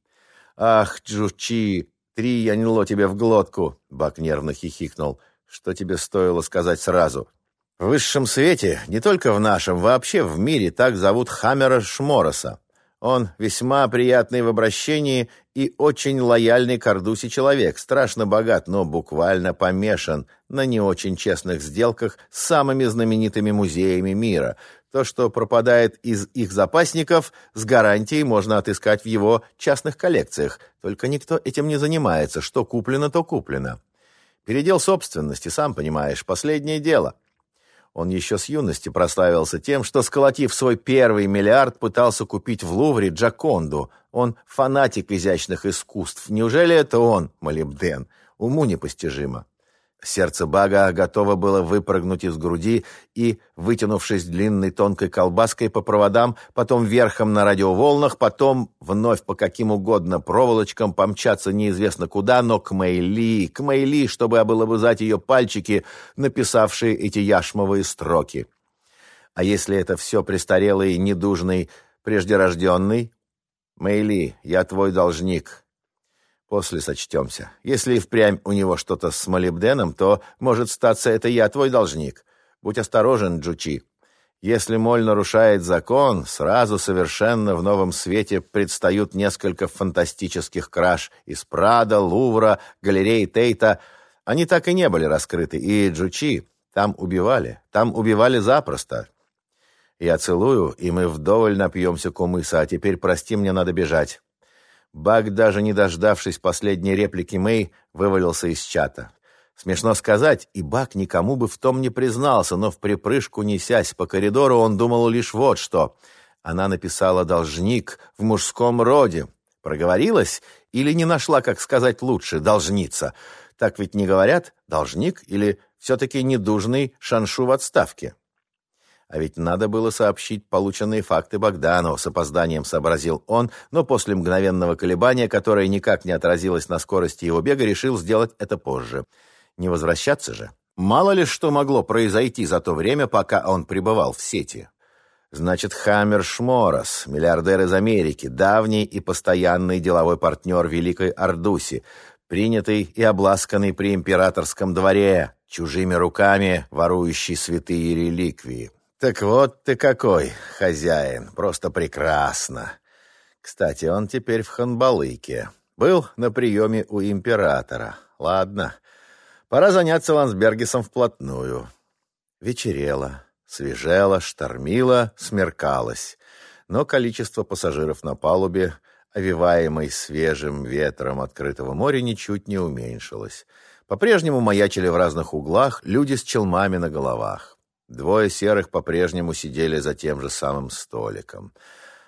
Ах, Джучи, Три я няло тебе в глотку!» Бак нервно хихикнул. «Что тебе стоило сказать сразу?» «В высшем свете, не только в нашем, вообще в мире, так зовут Хаммера Шмороса. Он весьма приятный в обращении и очень лояльный к Ардусе человек, страшно богат, но буквально помешан на не очень честных сделках с самыми знаменитыми музеями мира, то, что пропадает из их запасников, с гарантией можно отыскать в его частных коллекциях. Только никто этим не занимается. Что куплено, то куплено. Передел собственности, сам понимаешь, последнее дело. Он еще с юности прославился тем, что, сколотив свой первый миллиард, пытался купить в Лувре Джаконду. Он фанатик изящных искусств. Неужели это он, молибден? Уму непостижимо. Сердце Бага готово было выпрыгнуть из груди и, вытянувшись длинной тонкой колбаской по проводам, потом верхом на радиоволнах, потом вновь по каким угодно проволочкам помчаться неизвестно куда, но к Мэйли, к Мэйли, чтобы облобызать ее пальчики, написавшие эти яшмовые строки. А если это все престарелый, недужный, преждерожденный? Мэйли, я твой должник, После сочтемся. Если и впрямь у него что-то с молибденом, то, может статься, это я твой должник. Будь осторожен, Джучи. Если моль нарушает закон, сразу совершенно в новом свете предстают несколько фантастических краж из Прада, Лувра, галереи Тейта. Они так и не были раскрыты, и Джучи там убивали, там убивали запросто. Я целую, и мы вдоволь напьемся кумыса, а теперь, прости, мне надо бежать. Баг, даже не дождавшись последней реплики Мэй, вывалился из чата. Смешно сказать, и Бак никому бы в том не признался, но в припрыжку, несясь по коридору, он думал лишь вот что. Она написала «должник» в мужском роде. Проговорилась или не нашла, как сказать лучше, «должница»? Так ведь не говорят «должник» или все-таки недужный шаншу в отставке? А ведь надо было сообщить полученные факты Богдану, с опозданием сообразил он, но после мгновенного колебания, которое никак не отразилось на скорости его бега, решил сделать это позже. Не возвращаться же. Мало ли что могло произойти за то время, пока он пребывал в сети. Значит, Хаммер Шморос, миллиардер из Америки, давний и постоянный деловой партнер Великой Ордуси, принятый и обласканный при императорском дворе, чужими руками ворующий святые реликвии. Так вот ты какой, хозяин, просто прекрасно. Кстати, он теперь в Ханбалыке. Был на приеме у императора. Ладно, Пора заняться Лансбергесом вплотную. Вечерело, свежело, штормило, смеркалось. Но количество пассажиров на палубе, овиваемой свежим ветром открытого моря, ничуть не уменьшилось. По-прежнему маячили в разных углах люди с челмами на головах. Двое серых по-прежнему сидели за тем же самым столиком.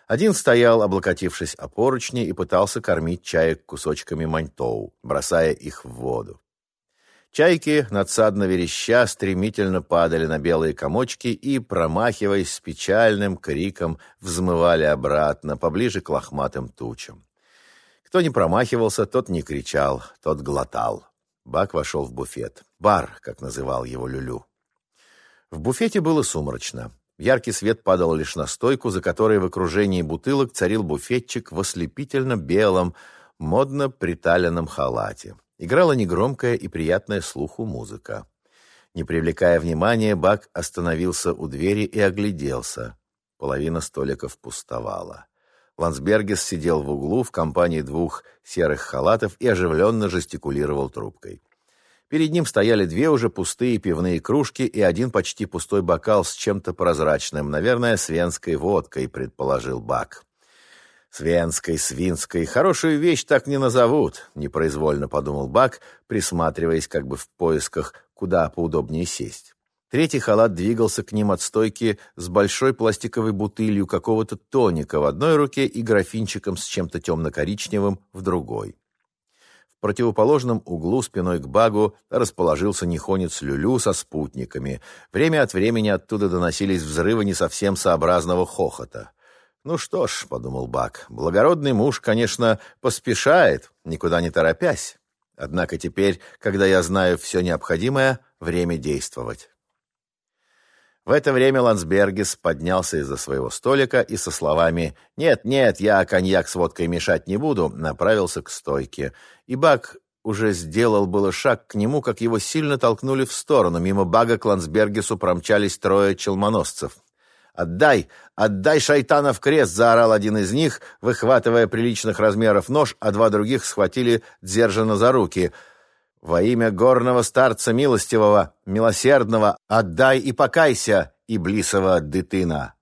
Один стоял, облокотившись о поручни, и пытался кормить чаек кусочками маньтоу, бросая их в воду. Чайки, надсадно вереща, стремительно падали на белые комочки и, промахиваясь с печальным криком, взмывали обратно, поближе к лохматым тучам. Кто не промахивался, тот не кричал, тот глотал. Бак вошел в буфет. Бар, как называл его Люлю. В буфете было сумрачно. Яркий свет падал лишь на стойку, за которой в окружении бутылок царил буфетчик в ослепительно белом, модно приталенном халате. Играла негромкая и приятная слуху музыка. Не привлекая внимания, Бак остановился у двери и огляделся. Половина столиков пустовала. Лансбергес сидел в углу в компании двух серых халатов и оживленно жестикулировал трубкой. Перед ним стояли две уже пустые пивные кружки и один почти пустой бокал с чем-то прозрачным, наверное, с венской водкой, предположил Бак. Свенской, свинской. Хорошую вещь так не назовут, непроизвольно подумал Бак, присматриваясь как бы в поисках, куда поудобнее сесть. Третий халат двигался к ним от стойки с большой пластиковой бутылью какого-то тоника в одной руке и графинчиком с чем-то темно-коричневым в другой. В противоположном углу спиной к багу расположился нехонец Люлю со спутниками. Время от времени оттуда доносились взрывы не совсем сообразного хохота. «Ну что ж», — подумал Бак, — «благородный муж, конечно, поспешает, никуда не торопясь. Однако теперь, когда я знаю все необходимое, время действовать». В это время Лансбергес поднялся из-за своего столика и со словами «Нет, нет, я коньяк с водкой мешать не буду», направился к стойке. И Бак уже сделал было шаг к нему, как его сильно толкнули в сторону. Мимо Бага к Лансбергесу промчались трое челмоносцев. «Отдай! Отдай шайтана в крест!» — заорал один из них, выхватывая приличных размеров нож, а два других схватили Дзержина за руки. «Во имя горного старца милостивого, милосердного, отдай и покайся, Иблисова дытына!»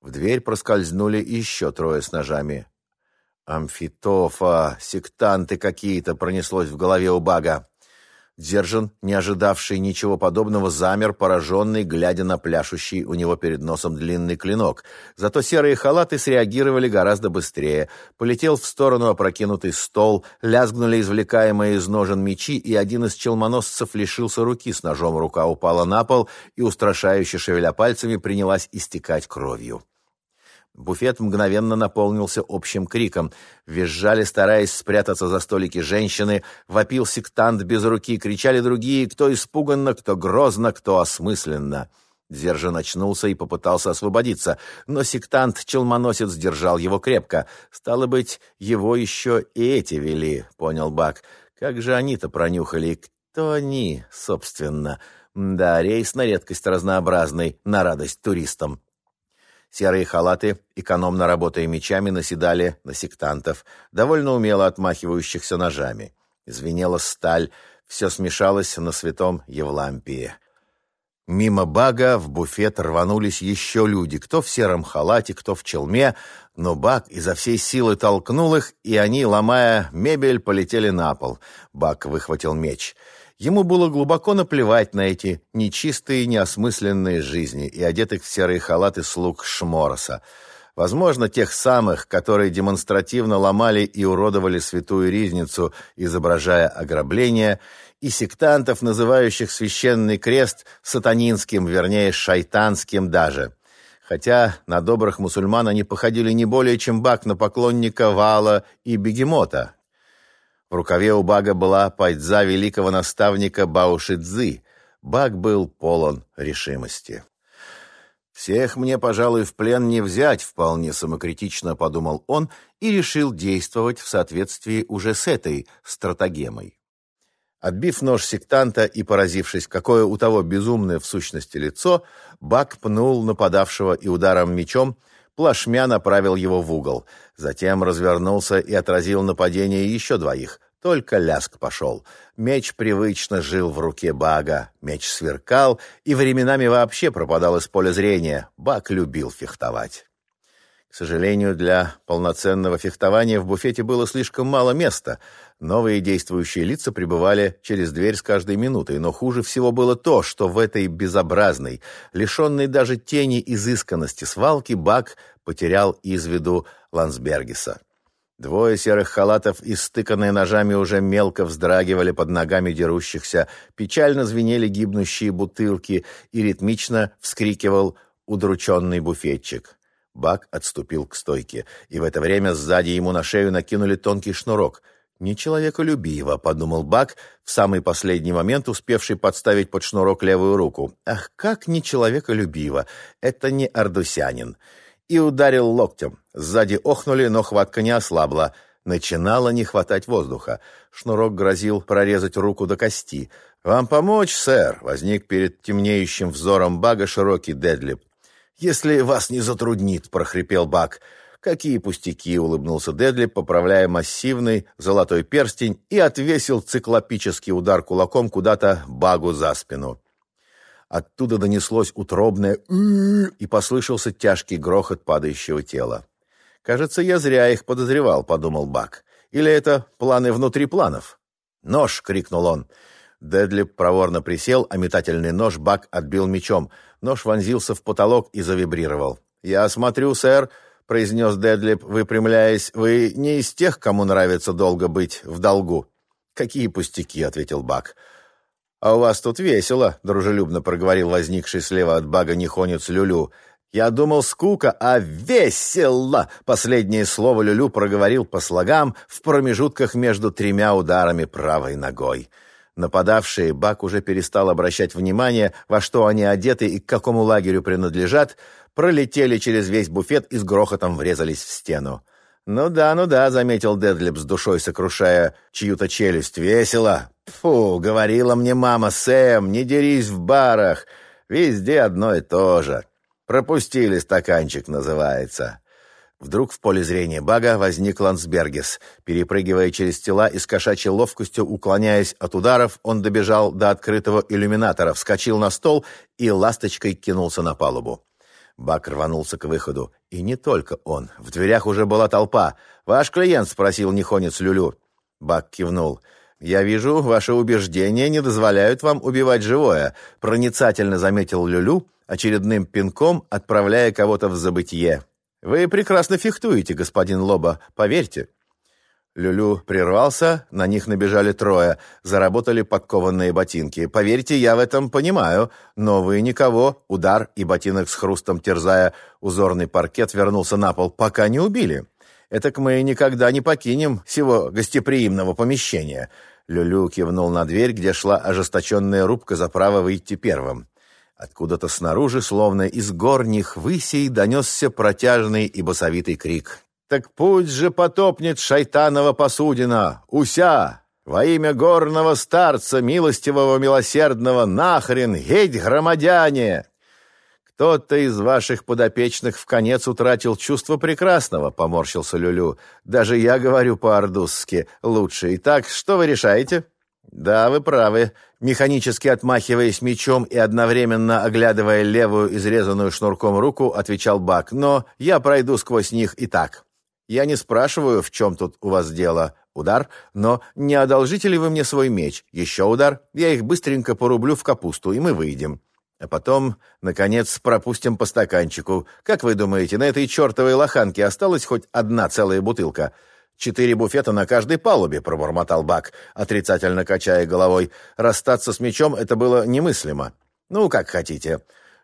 В дверь проскользнули еще трое с ножами. «Амфитофа! Сектанты какие-то!» — пронеслось в голове у Бага. Держин, не ожидавший ничего подобного, замер, пораженный, глядя на пляшущий у него перед носом длинный клинок. Зато серые халаты среагировали гораздо быстрее. Полетел в сторону опрокинутый стол, лязгнули извлекаемые из ножен мечи, и один из челмоносцев лишился руки с ножом. Рука упала на пол и, устрашающе шевеля пальцами, принялась истекать кровью. Буфет мгновенно наполнился общим криком. Визжали, стараясь спрятаться за столики женщины. Вопил сектант без руки. Кричали другие, кто испуганно, кто грозно, кто осмысленно. Дзержин очнулся и попытался освободиться, но сектант-челмоносец держал его крепко. «Стало быть, его еще и эти вели», — понял Бак. «Как же они-то пронюхали? Кто они, собственно? Да, рейс на редкость разнообразный, на радость туристам. Серые халаты, экономно работая мечами, наседали на сектантов, довольно умело отмахивающихся ножами. Звенела сталь, все смешалось на святом Евлампии. Мимо бага в буфет рванулись еще люди, кто в сером халате, кто в челме, но баг изо всей силы толкнул их, и они, ломая мебель, полетели на пол. Баг выхватил меч — Ему было глубоко наплевать на эти нечистые, неосмысленные жизни и одетых в серые халаты слуг Шмороса. Возможно, тех самых, которые демонстративно ломали и уродовали святую ризницу, изображая ограбление, и сектантов, называющих священный крест сатанинским, вернее, шайтанским даже. Хотя на добрых мусульман они походили не более чем бак на поклонника Вала и Бегемота, в рукаве у Бага была пайдза великого наставника Баушидзы. Баг был полон решимости. «Всех мне, пожалуй, в плен не взять», — вполне самокритично подумал он и решил действовать в соответствии уже с этой стратагемой. Отбив нож сектанта и поразившись, какое у того безумное в сущности лицо, Бак пнул нападавшего и ударом мечом плашмя направил его в угол. Затем развернулся и отразил нападение еще двоих. Только ляск пошел. Меч привычно жил в руке Бага. Меч сверкал и временами вообще пропадал из поля зрения. Баг любил фехтовать. К сожалению, для полноценного фехтования в буфете было слишком мало места. Новые действующие лица прибывали через дверь с каждой минутой, но хуже всего было то, что в этой безобразной, лишенной даже тени изысканности свалки Бак потерял из виду Лансбергиса. Двое серых халатов, истыканные ножами, уже мелко вздрагивали под ногами дерущихся, печально звенели гибнущие бутылки и ритмично вскрикивал удрученный буфетчик. Бак отступил к стойке, и в это время сзади ему на шею накинули тонкий шнурок. «Нечеловеколюбиво», — подумал Бак, в самый последний момент успевший подставить под шнурок левую руку. «Ах, как нечеловеколюбиво! Это не ардусянин!» и ударил локтем. Сзади охнули, но хватка не ослабла. Начинало не хватать воздуха. Шнурок грозил прорезать руку до кости. «Вам помочь, сэр?» — возник перед темнеющим взором Бага широкий Дедлип. «Если вас не затруднит», — прохрипел Баг. «Какие пустяки!» — улыбнулся Дедлип, поправляя массивный золотой перстень и отвесил циклопический удар кулаком куда-то Багу за спину. Оттуда донеслось утробное и послышался тяжкий грохот падающего тела. «Кажется, я зря их подозревал», — подумал Бак. «Или это планы внутри планов?» «Нож!» — крикнул он. Дедли проворно присел, а метательный нож Бак отбил мечом. Нож вонзился в потолок и завибрировал. «Я смотрю, сэр», — произнес Дедлип, выпрямляясь, — «вы не из тех, кому нравится долго быть в долгу». «Какие пустяки», — ответил Бак. «А у вас тут весело», — дружелюбно проговорил возникший слева от бага нехонец Люлю. «Я думал, скука, а весело!» Последнее слово Люлю проговорил по слогам в промежутках между тремя ударами правой ногой. Нападавшие Бак уже перестал обращать внимание, во что они одеты и к какому лагерю принадлежат, пролетели через весь буфет и с грохотом врезались в стену. «Ну да, ну да», — заметил Дедлип с душой, сокрушая чью-то челюсть. «Весело! Фу, говорила мне мама, Сэм, не дерись в барах. Везде одно и то же. Пропустили стаканчик, называется». Вдруг в поле зрения Бага возник Лансбергес. Перепрыгивая через тела и с кошачьей ловкостью уклоняясь от ударов, он добежал до открытого иллюминатора, вскочил на стол и ласточкой кинулся на палубу. Бак рванулся к выходу. И не только он. В дверях уже была толпа. «Ваш клиент?» — спросил Нихонец Люлю. Бак кивнул. «Я вижу, ваши убеждения не дозволяют вам убивать живое», — проницательно заметил Люлю, очередным пинком отправляя кого-то в забытье. «Вы прекрасно фехтуете, господин Лоба, поверьте». Люлю прервался, на них набежали трое, заработали подкованные ботинки. «Поверьте, я в этом понимаю, но вы никого». Удар, и ботинок с хрустом терзая узорный паркет вернулся на пол, пока не убили. «Этак мы никогда не покинем сего гостеприимного помещения». Люлю кивнул на дверь, где шла ожесточенная рубка за право выйти первым. Откуда-то снаружи, словно из горних высей, донесся протяжный и басовитый крик. «Так путь же потопнет шайтанова посудина! Уся! Во имя горного старца, милостивого, милосердного, нахрен, геть, громадяне! Кто-то из ваших подопечных в конец утратил чувство прекрасного, поморщился Люлю. Даже я говорю по-ордузски лучше. Итак, что вы решаете? Да, вы правы. Механически отмахиваясь мечом и одновременно оглядывая левую изрезанную шнурком руку, отвечал Бак. Но я пройду сквозь них и так. Я не спрашиваю, в чем тут у вас дело. Удар, но не одолжите ли вы мне свой меч? Еще удар. Я их быстренько порублю в капусту, и мы выйдем. А потом, наконец, пропустим по стаканчику. Как вы думаете, на этой чертовой лоханке осталась хоть одна целая бутылка? Четыре буфета на каждой палубе, пробормотал Бак, отрицательно качая головой. Расстаться с мечом это было немыслимо. Ну, как хотите.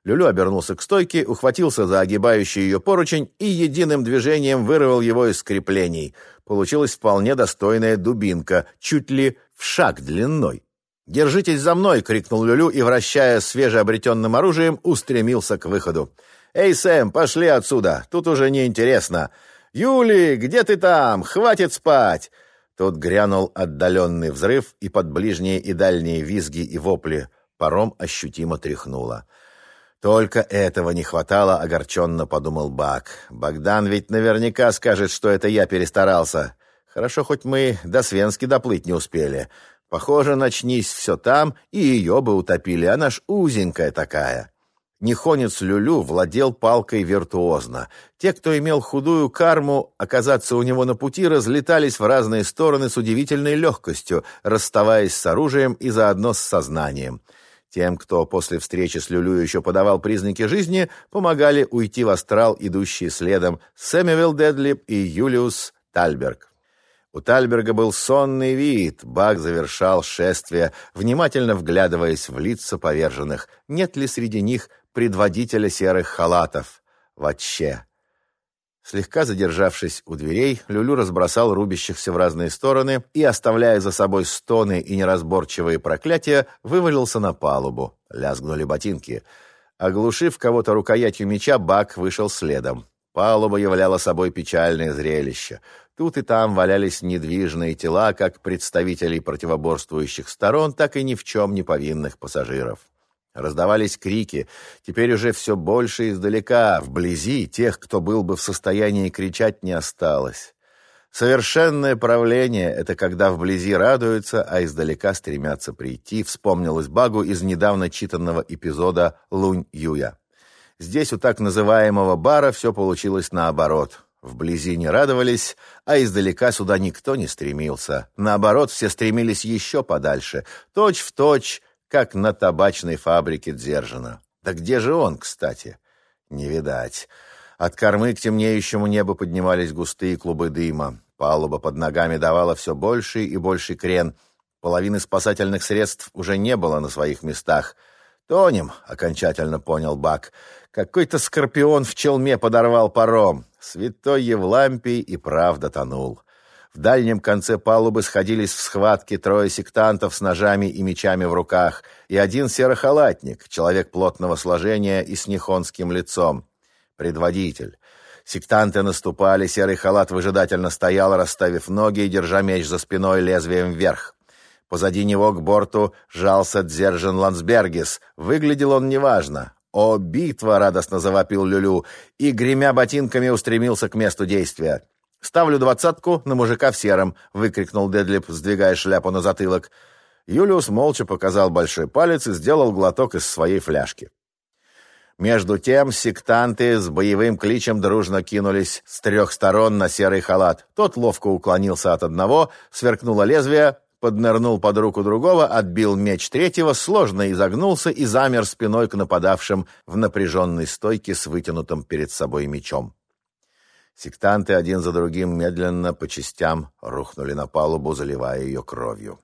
Люлю обернулся к стойке, ухватился за огибающий ее поручень и единым движением вырвал его из креплений. Получилась вполне достойная дубинка, чуть ли в шаг длиной. «Держитесь за мной!» — крикнул Люлю и, вращая свежеобретенным оружием, устремился к выходу. «Эй, Сэм, пошли отсюда! Тут уже неинтересно!» «Юли, где ты там? Хватит спать!» Тут грянул отдаленный взрыв, и под ближние и дальние визги и вопли паром ощутимо тряхнуло. «Только этого не хватало», — огорченно подумал Бак. «Богдан ведь наверняка скажет, что это я перестарался. Хорошо, хоть мы до Свенски доплыть не успели. Похоже, начнись все там, и ее бы утопили, она ж узенькая такая. Нихонец Люлю владел палкой виртуозно. Те, кто имел худую карму, оказаться у него на пути, разлетались в разные стороны с удивительной легкостью, расставаясь с оружием и заодно с сознанием. Тем, кто после встречи с Люлю еще подавал признаки жизни, помогали уйти в астрал идущие следом Сэмюэл Дедлип и Юлиус Тальберг. У Тальберга был сонный вид. Бак завершал шествие, внимательно вглядываясь в лица поверженных. Нет ли среди них предводителя серых халатов? Вообще. Слегка задержавшись у дверей, Люлю разбросал рубящихся в разные стороны и, оставляя за собой стоны и неразборчивые проклятия, вывалился на палубу. Лязгнули ботинки. Оглушив кого-то рукоятью меча, Бак вышел следом. Палуба являла собой печальное зрелище. Тут и там валялись недвижные тела как представителей противоборствующих сторон, так и ни в чем не повинных пассажиров. Раздавались крики, теперь уже все больше издалека, вблизи тех, кто был бы в состоянии кричать, не осталось. Совершенное правление — это когда вблизи радуются, а издалека стремятся прийти, вспомнилось Багу из недавно читанного эпизода «Лунь Юя». Здесь у так называемого бара все получилось наоборот. Вблизи не радовались, а издалека сюда никто не стремился. Наоборот, все стремились еще подальше, точь в точь, как на табачной фабрике Дзержина. Да где же он, кстати? Не видать. От кормы к темнеющему небу поднимались густые клубы дыма. Палуба под ногами давала все больший и больший крен. Половины спасательных средств уже не было на своих местах. «Тонем», — окончательно понял Бак. «Какой-то скорпион в челме подорвал паром. Святой Евлампий и правда тонул». В дальнем конце палубы сходились в схватке трое сектантов с ножами и мечами в руках и один серохалатник, человек плотного сложения и с нихонским лицом. Предводитель. Сектанты наступали, серый халат выжидательно стоял, расставив ноги и держа меч за спиной лезвием вверх. Позади него к борту жался Дзержин Лансбергис. Выглядел он неважно. «О, битва!» — радостно завопил Люлю и, гремя ботинками, устремился к месту действия. «Ставлю двадцатку на мужика в сером!» — выкрикнул Дедлип, сдвигая шляпу на затылок. Юлиус молча показал большой палец и сделал глоток из своей фляжки. Между тем сектанты с боевым кличем дружно кинулись с трех сторон на серый халат. Тот ловко уклонился от одного, сверкнуло лезвие, поднырнул под руку другого, отбил меч третьего, сложно изогнулся и замер спиной к нападавшим в напряженной стойке с вытянутым перед собой мечом. Сектанты один за другим медленно по частям рухнули на палубу, заливая ее кровью.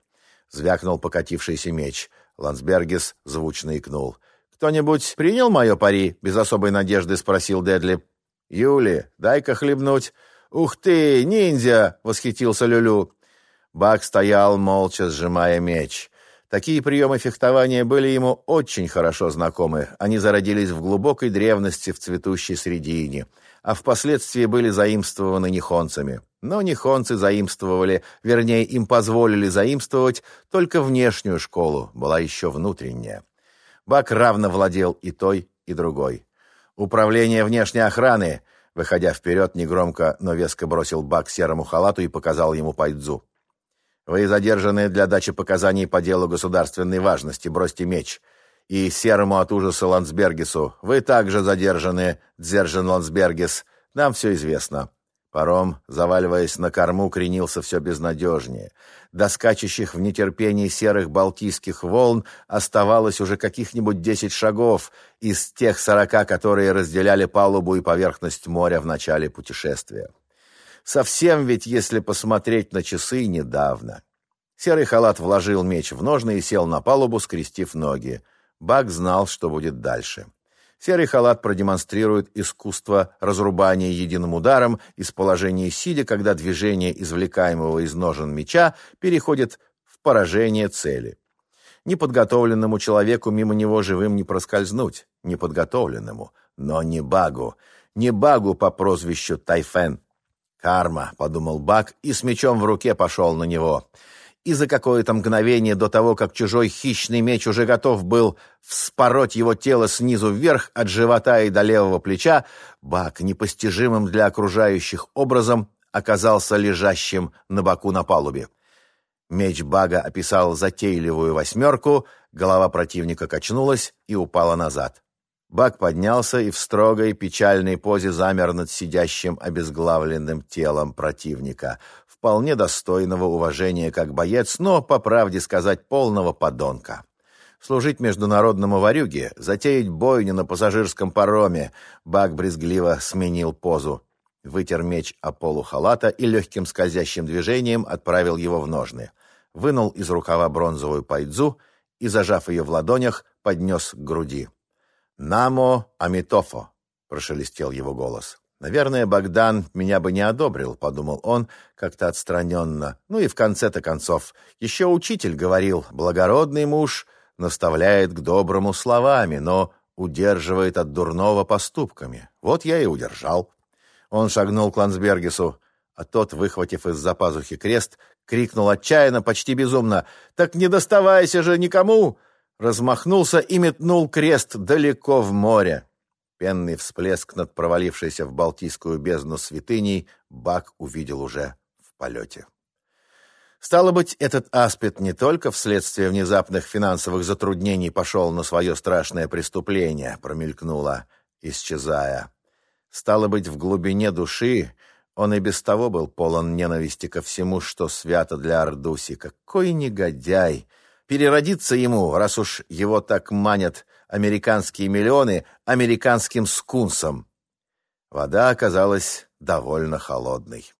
Звякнул покатившийся меч. Лансбергис звучно икнул. «Кто-нибудь принял мое пари?» — без особой надежды спросил Дедли. «Юли, дай-ка хлебнуть». «Ух ты, ниндзя!» — восхитился Люлю. Бак стоял, молча сжимая меч. Такие приемы фехтования были ему очень хорошо знакомы. Они зародились в глубокой древности в цветущей средине, а впоследствии были заимствованы нихонцами. Но нихонцы заимствовали, вернее, им позволили заимствовать только внешнюю школу, была еще внутренняя. Бак равно владел и той, и другой. Управление внешней охраны, выходя вперед, негромко, но веско бросил Бак серому халату и показал ему пайдзу. «Вы задержаны для дачи показаний по делу государственной важности. Бросьте меч. И серому от ужаса Ландсбергесу. Вы также задержаны, Дзержин Ландсбергес. Нам все известно. Паром, заваливаясь на корму, кренился все безнадежнее. До скачущих в нетерпении серых балтийских волн оставалось уже каких-нибудь десять шагов из тех сорока, которые разделяли палубу и поверхность моря в начале путешествия. Совсем ведь, если посмотреть на часы, недавно. Серый халат вложил меч в ножны и сел на палубу, скрестив ноги. Бак знал, что будет дальше. Серый халат продемонстрирует искусство разрубания единым ударом из положения сидя, когда движение извлекаемого из ножен меча переходит в поражение цели. Неподготовленному человеку мимо него живым не проскользнуть. Неподготовленному, но не Багу. Не Багу по прозвищу Тайфен. «Карма», — подумал Баг и с мечом в руке пошел на него и за какое-то мгновение до того, как чужой хищный меч уже готов был вспороть его тело снизу вверх от живота и до левого плеча, Бак, непостижимым для окружающих образом, оказался лежащим на боку на палубе. Меч Бага описал затейливую восьмерку, голова противника качнулась и упала назад. Бак поднялся и в строгой печальной позе замер над сидящим обезглавленным телом противника вполне достойного уважения как боец, но, по правде сказать, полного подонка. Служить международному варюге, затеять бойню на пассажирском пароме. Бак брезгливо сменил позу. Вытер меч о полу халата и легким скользящим движением отправил его в ножны. Вынул из рукава бронзовую пайдзу и, зажав ее в ладонях, поднес к груди. «Намо Амитофо!» — прошелестел его голос. «Наверное, Богдан меня бы не одобрил», — подумал он как-то отстраненно. «Ну и в конце-то концов, еще учитель говорил, благородный муж наставляет к доброму словами, но удерживает от дурного поступками. Вот я и удержал». Он шагнул к Лансбергесу, а тот, выхватив из-за пазухи крест, крикнул отчаянно, почти безумно, «Так не доставайся же никому!» Размахнулся и метнул крест далеко в море. Пенный всплеск над провалившейся в Балтийскую бездну святыней Бак увидел уже в полете. Стало быть, этот аспид не только вследствие внезапных финансовых затруднений пошел на свое страшное преступление, промелькнуло, исчезая. Стало быть, в глубине души он и без того был полон ненависти ко всему, что свято для Ардуси. Какой негодяй! Переродиться ему, раз уж его так манят американские миллионы американским скунсом. Вода оказалась довольно холодной.